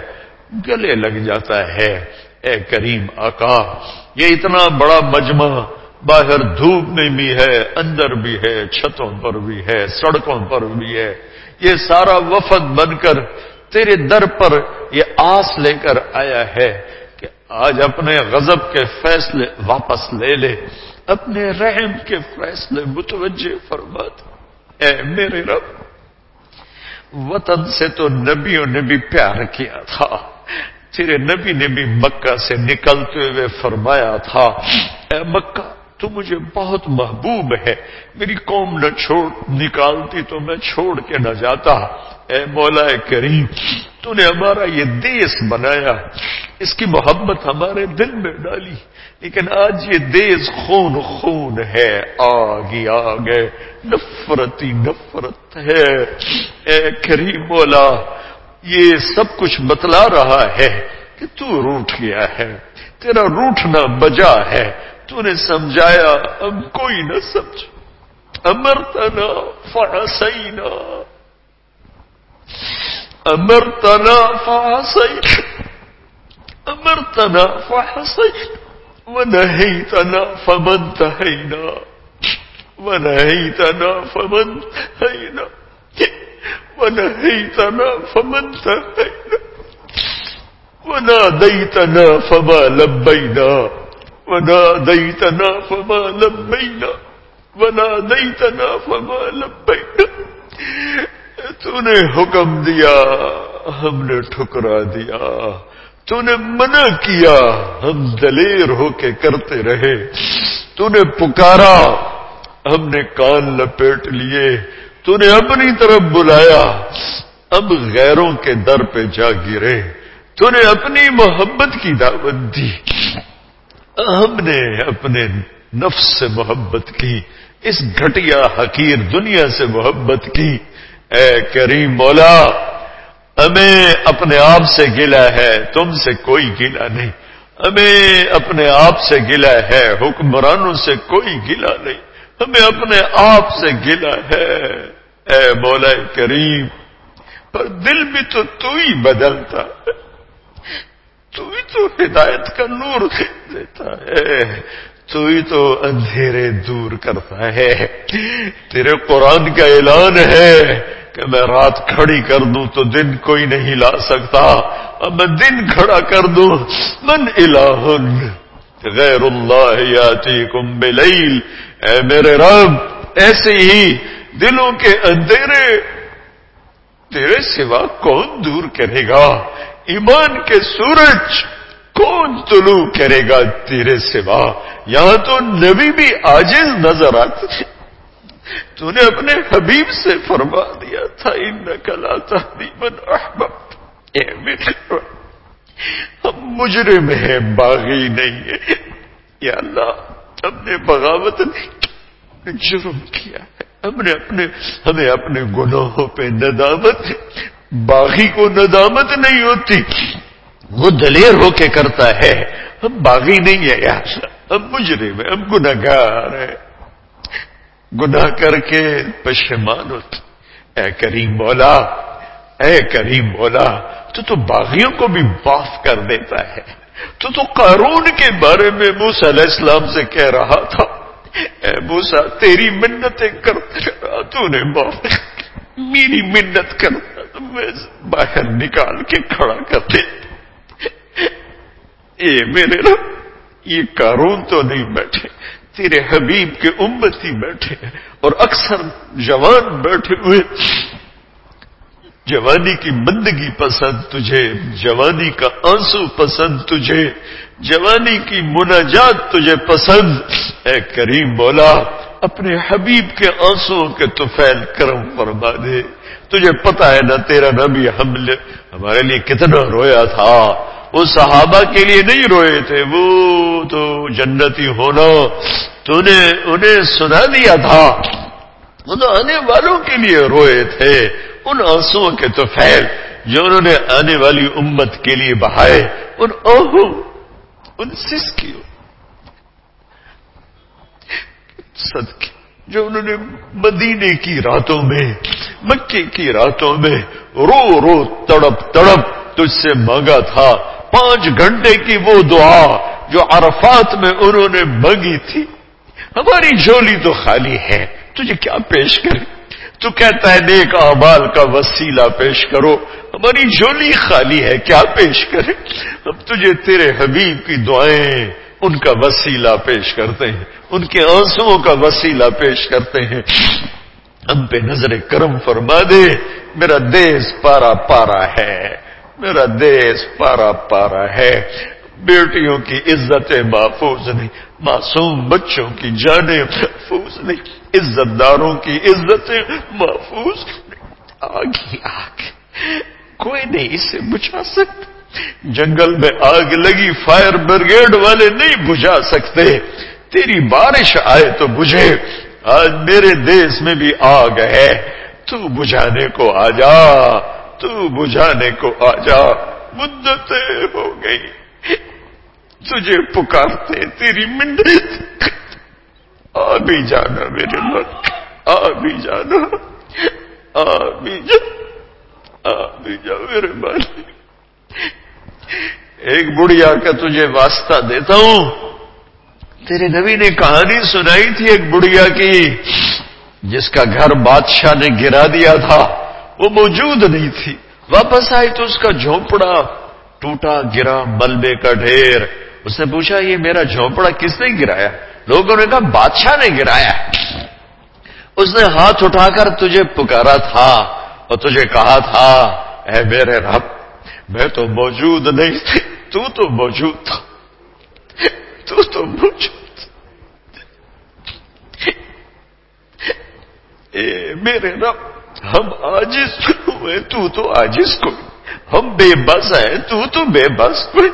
گلے لگ جاتا ہے۔ اے کریم آقا، یہ اتنا بڑا مجمع باہر دھوپ میں بھی ہے، اندر بھی ہے، چھتوں پر بھی ہے، سڑکوں پر بھی ہے۔ یہ سارا وفد بن کر تیرے در پر یہ آس لے کر آیا ہے۔ آج اپنے غضب کے فیصلے واپس لے لے، اپنے رحم کے فیصلے متوجہ فرمات، اے میرے رب، وطن سے تو نبیوں نے بھی پیار کیا تھا، تیرے نبی نے بھی مکہ سے نکلتے ہوئے فرمایا تھا، اے مکہ تو مجھے بہت محبوب ہے۔ میری قوم نہ چھوڑ، نکالتی تو میں چھوڑ کے نہ جاتا۔ اے مولا کریم تو نے ہمارا یہ دیس بنایا۔ اس کی محبت ہمارے دل میں ڈالی۔ لیکن آج یہ دیس خون خون ہے۔ آگ ہی آگ ہے نفرتی، نفرت ہے۔ اے کریم مولا، یہ سب کچھ بتلا رہا ہے کہ تو روٹ گیا ہے۔ تیرا روٹنا بجا ہے۔ تو نے سمجھایا ہم کوئی نہ سمجھ امرتنا فحسینا امرتنا فحسین امرتنا فحسین ونہیتنا فمن تہینا ونہیتنا فمن تہینا ونہیتنا فمن تہینا فما لبینا ونہیتنا فما لبینا وناديتنا فما لبينا وناديتنا فما لبينا تو نے حکم دیا، ہم نے ٹھکرا دیا تو نے منع کیا، ہم دلیر ہو کے کرتے رہے تو نے پکارا، ہم نے کان لپیٹ لیے تو نے اپنی طرف بلایا، اب غیروں کے در پہ جا گرے تو نے اپنی محبت کی دعوت دی۔ ہم نے اپنے نفس سے محبت کی، اس گھٹیا حقیر دنیا سے محبت کی۔ اے کریم مولا، ہمیں اپنے آپ سے گلا ہے، تم سے کوئی گلا نہیں۔ ہمیں اپنے آپ سے گلا ہے، حکمرانوں سے کوئی گلا نہیں۔ ہمیں اپنے آپ سے گلا ہے۔ اے مولا کریم، پر دل بھی تو تو ہی بدلتا ہے۔ تو ہی تو ہدایت کا نور دیتا ہے، تو ہی تو اندھیرے دور کرتا ہے۔ تیرے قرآن کا اعلان ہے کہ میں رات کھڑی کر دوں تو دن کوئی نہیں لا سکتا۔ اب میں دن کھڑا کر دوں۔ من الہ غیر اللہ یاتی کم بلیل۔ اے میرے رب، ایسے ہی دلوں کے اندھیرے تیرے سوا کون دور کرے گا؟ ایمان کے سورج کون طلوع کرے گا تیرے سوا؟ یہاں تو نبی بھی آجز نظر آتے تو نے اپنے حبیب سے فرما دیا تھا ان نقلا تحریبن احباب ہم مجرم ہیں، باغی نہیں ہے یا اللہ، ہم نے بغاوت جرم کیا ہے۔ ہم نے اپنے، ہمیں اپنے گناہوں پہ ندامت باغی کو ندامت نہیں ہوتی۔ وہ دلیر ہو کے کرتا ہے، ہم باغی نہیں ہے یار ہم مجرم ہیں، ہم گناگار ہیں۔ گناہ کر کے پشمان ہوتے۔ اے کریم مولا، اے کریم مولا، تو تو باغیوں کو بھی معاف کر دیتا ہے۔ تو تو قارون کے بارے میں موسیٰ علیہ السلام سے کہہ رہا تھا۔ اے موسیٰ، تیری منتیں کرتا تو نے معاف میری منت کرتا میں باہر نکال کے کھڑا کر دے۔ اے میرے رب، یہ کارون تو نہیں بیٹھے، تیرے حبیب کے امتی بیٹھے اور اکثر جوان بیٹھے ہوئے۔ جوانی کی بندگی پسند تجھے، جوانی کا آنسو پسند تجھے، جوانی کی مناجات تجھے پسند۔ اے کریم بولا اپنے حبیب کے آنسو کے تو فیل کرم فرما دے۔ تجھے پتا ہے نا تیرا نبی حملے ہمارے لیے کتنا رویا تھا۔ وہ صحابہ کے لیے نہیں روئے تھے، وہ تو جنتی ہونا۔ تو نے انہیں سنا دیا تھا۔ وہ تو آنے والوں کے لیے روئے تھے۔ ان آنسو کے تو فیل۔ جو انہوں نے آنے والی امت کے لیے بہائے، ان اوہو ان سس کی صدقے جو انہوں نے مدینے کی راتوں میں مکے کی راتوں میں رو رو تڑپ تڑپ تجھ سے مانگا تھا۔ پانچ گھنٹے کی وہ دعا جو عرفات میں انہوں نے مانگی تھی۔ ہماری جھولی تو خالی ہے، تجھے کیا پیش کرے؟ تو کہتا ہے، نیک اعمال کا وسیلہ پیش کرو۔ ہماری جھولی خالی ہے، کیا پیش کرے؟ اب تجھے تیرے حبیب کی دعائیں ان کا وسیلہ پیش کرتے ہیں۔ ان کے آنسو کا وسیلہ پیش کرتے ہیں۔ ہم پہ نظر کرم فرما دے، میرا دیس پارا پارا ہے، میرا دیس پارا پارا ہے۔ بیٹیوں کی عزت محفوظ نہیں، معصوم بچوں کی جانیں محفوظ نہیں عزت داروں کی عزت محفوظ آگ ہی آگ، کوئی نہیں اسے بجھا سکتا۔ جنگل میں آگ لگی، فائر بریگیڈ والے نہیں بجھا سکتے۔ تیری بارش آئے تو بجھے۔ آج میرے دیس میں بھی آگ ہے تو بجھانے کو آ جا، تو بجھانے کو آ جا۔ مدتیں ہو گئی تجھے پکارتے تیری منڈ آ بھی جانا میرے من آ بھی جانا۔ آ بھی جا۔ آ بھی جا میرے من ایک بڑھیا کا تجھے واسطہ دیتا ہوں۔ تیرے نبی نے کہانی سنائی تھی ایک بڑھیا کی، جس کا گھر بادشاہ نے گرا دیا تھا، وہ موجود نہیں تھی۔ واپس آئی تو اس کا جھونپڑا ٹوٹا، گرا ملبے کا ڈھیر۔ اس نے پوچھا، یہ میرا جھونپڑا کس نے گرایا؟ لوگوں نے کہا، بادشاہ نے گرایا۔ اس نے ہاتھ اٹھا کر تجھے پکارا تھا اور تجھے کہا تھا، اے میرے رب، میں تو موجود نہیں تھی، تو تو موجود تھا۔ تو موجود اے میرے رب، ہم آجز ہوئے، تو تو آجز کوئی۔ ہم بے بس ہیں، تو تو بے بس کوئی۔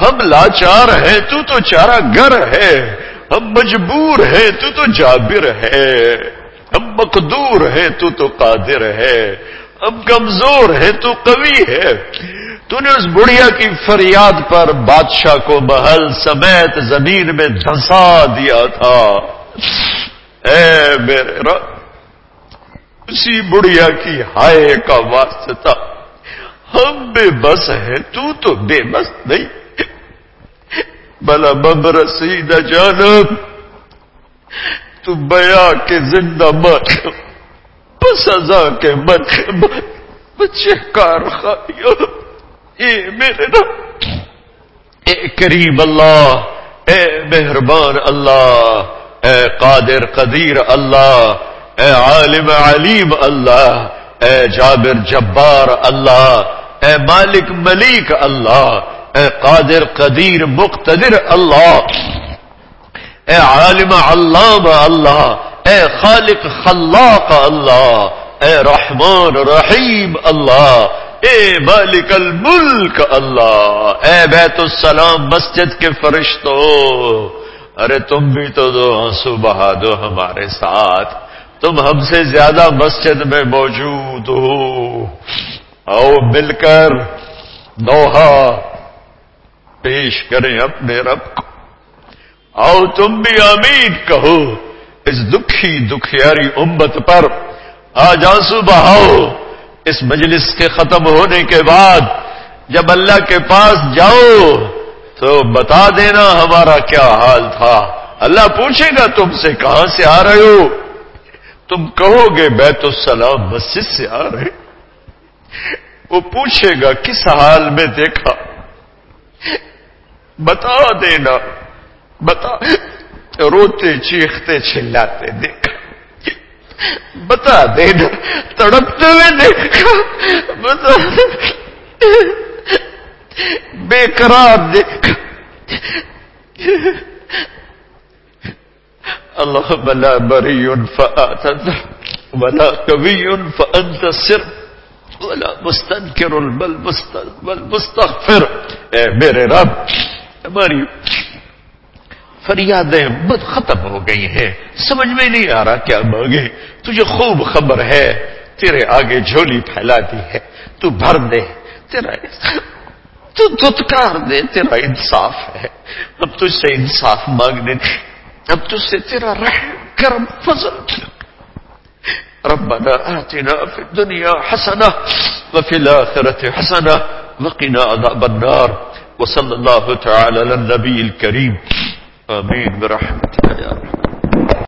ہم لاچار ہیں، تو تو چارہ گر ہے۔ ہم مجبور ہیں، تو تو جابر ہے۔ ہم مقدور ہیں، تو تو قادر ہے۔ ہم کمزور ہیں، تو قوی ہے۔ تو نے اس بڑھیا کی فریاد پر بادشاہ کو محل سمیت زمین میں دھسا دیا تھا۔ اے میرے رب، اسی بڑھیا کی ہائے کا واسطہ ہم بے بس ہیں، تو تو بے بس نہیں۔ بلا ببر سیدہ جانب تو بیا کے زندہ مر سزا کے من بچے کار خائی اے میرے نا اے کریم اللہ، اے مہربان اللہ، اے قادر قدیر اللہ، اے عالم علیم اللہ، اے جابر جبار اللہ، اے مالک ملیک اللہ، اے قادر قدیر مقتدر اللہ، اے عالم علام اللہ، اے خالق خلاق اللہ، اے رحمان رحیم اللہ اے مالک الملک اللہ، اے بیت السلام مسجد کے فرشتو، ارے تم بھی تو دو آنسو بہا دو ہمارے ساتھ، تم ہم سے زیادہ مسجد میں موجود ہو۔ آؤ مل کر دوہا پیش کریں اپنے رب کو۔ آؤ تم بھی آمین کہو اس دکھی دکھیاری امت پر، آج آنسو بہاؤ۔ اس مجلس کے ختم ہونے کے بعد جب اللہ کے پاس جاؤ تو بتا دینا ہمارا کیا حال تھا۔ اللہ پوچھے گا تم سے کہاں سے آ رہے ہو؟ تم کہو گے بیت السلام مسجد سے آ رہے وہ پوچھے گا کس حال میں دیکھا۔ بتا دینا، بتا۔ روتے چیختے چلاتے دیکھا۔ بتا دینا تڑپتے ہوئے دیکھا، بتا بے قرار دیکھا۔ اللہ بلا بری فآتت ولا کبھی فأنت سر، ولا مستنکر بل مستغفر۔ اے میرے رب ہماری فریادیں بد ختم ہو گئی ہیں۔ سمجھ میں نہیں آ رہا کیا مانگے۔ تجھے خوب خبر ہے، تیرے آگے جھولی پھیلا دی ہے۔ تو بھر دے، تیرا تو دتکار دے، تیرا انصاف ہے۔ اب تجھ سے انصاف مانگنے، اب تجھ سے تیرا رحم، کرم، فضل۔ ربنا آتنا في الدنيا حسنة وفي الآخرة حسنة وقنا عذاب النار۔ وصلى الله تعالى للنبي الكريم آمين برحمتك يا رب.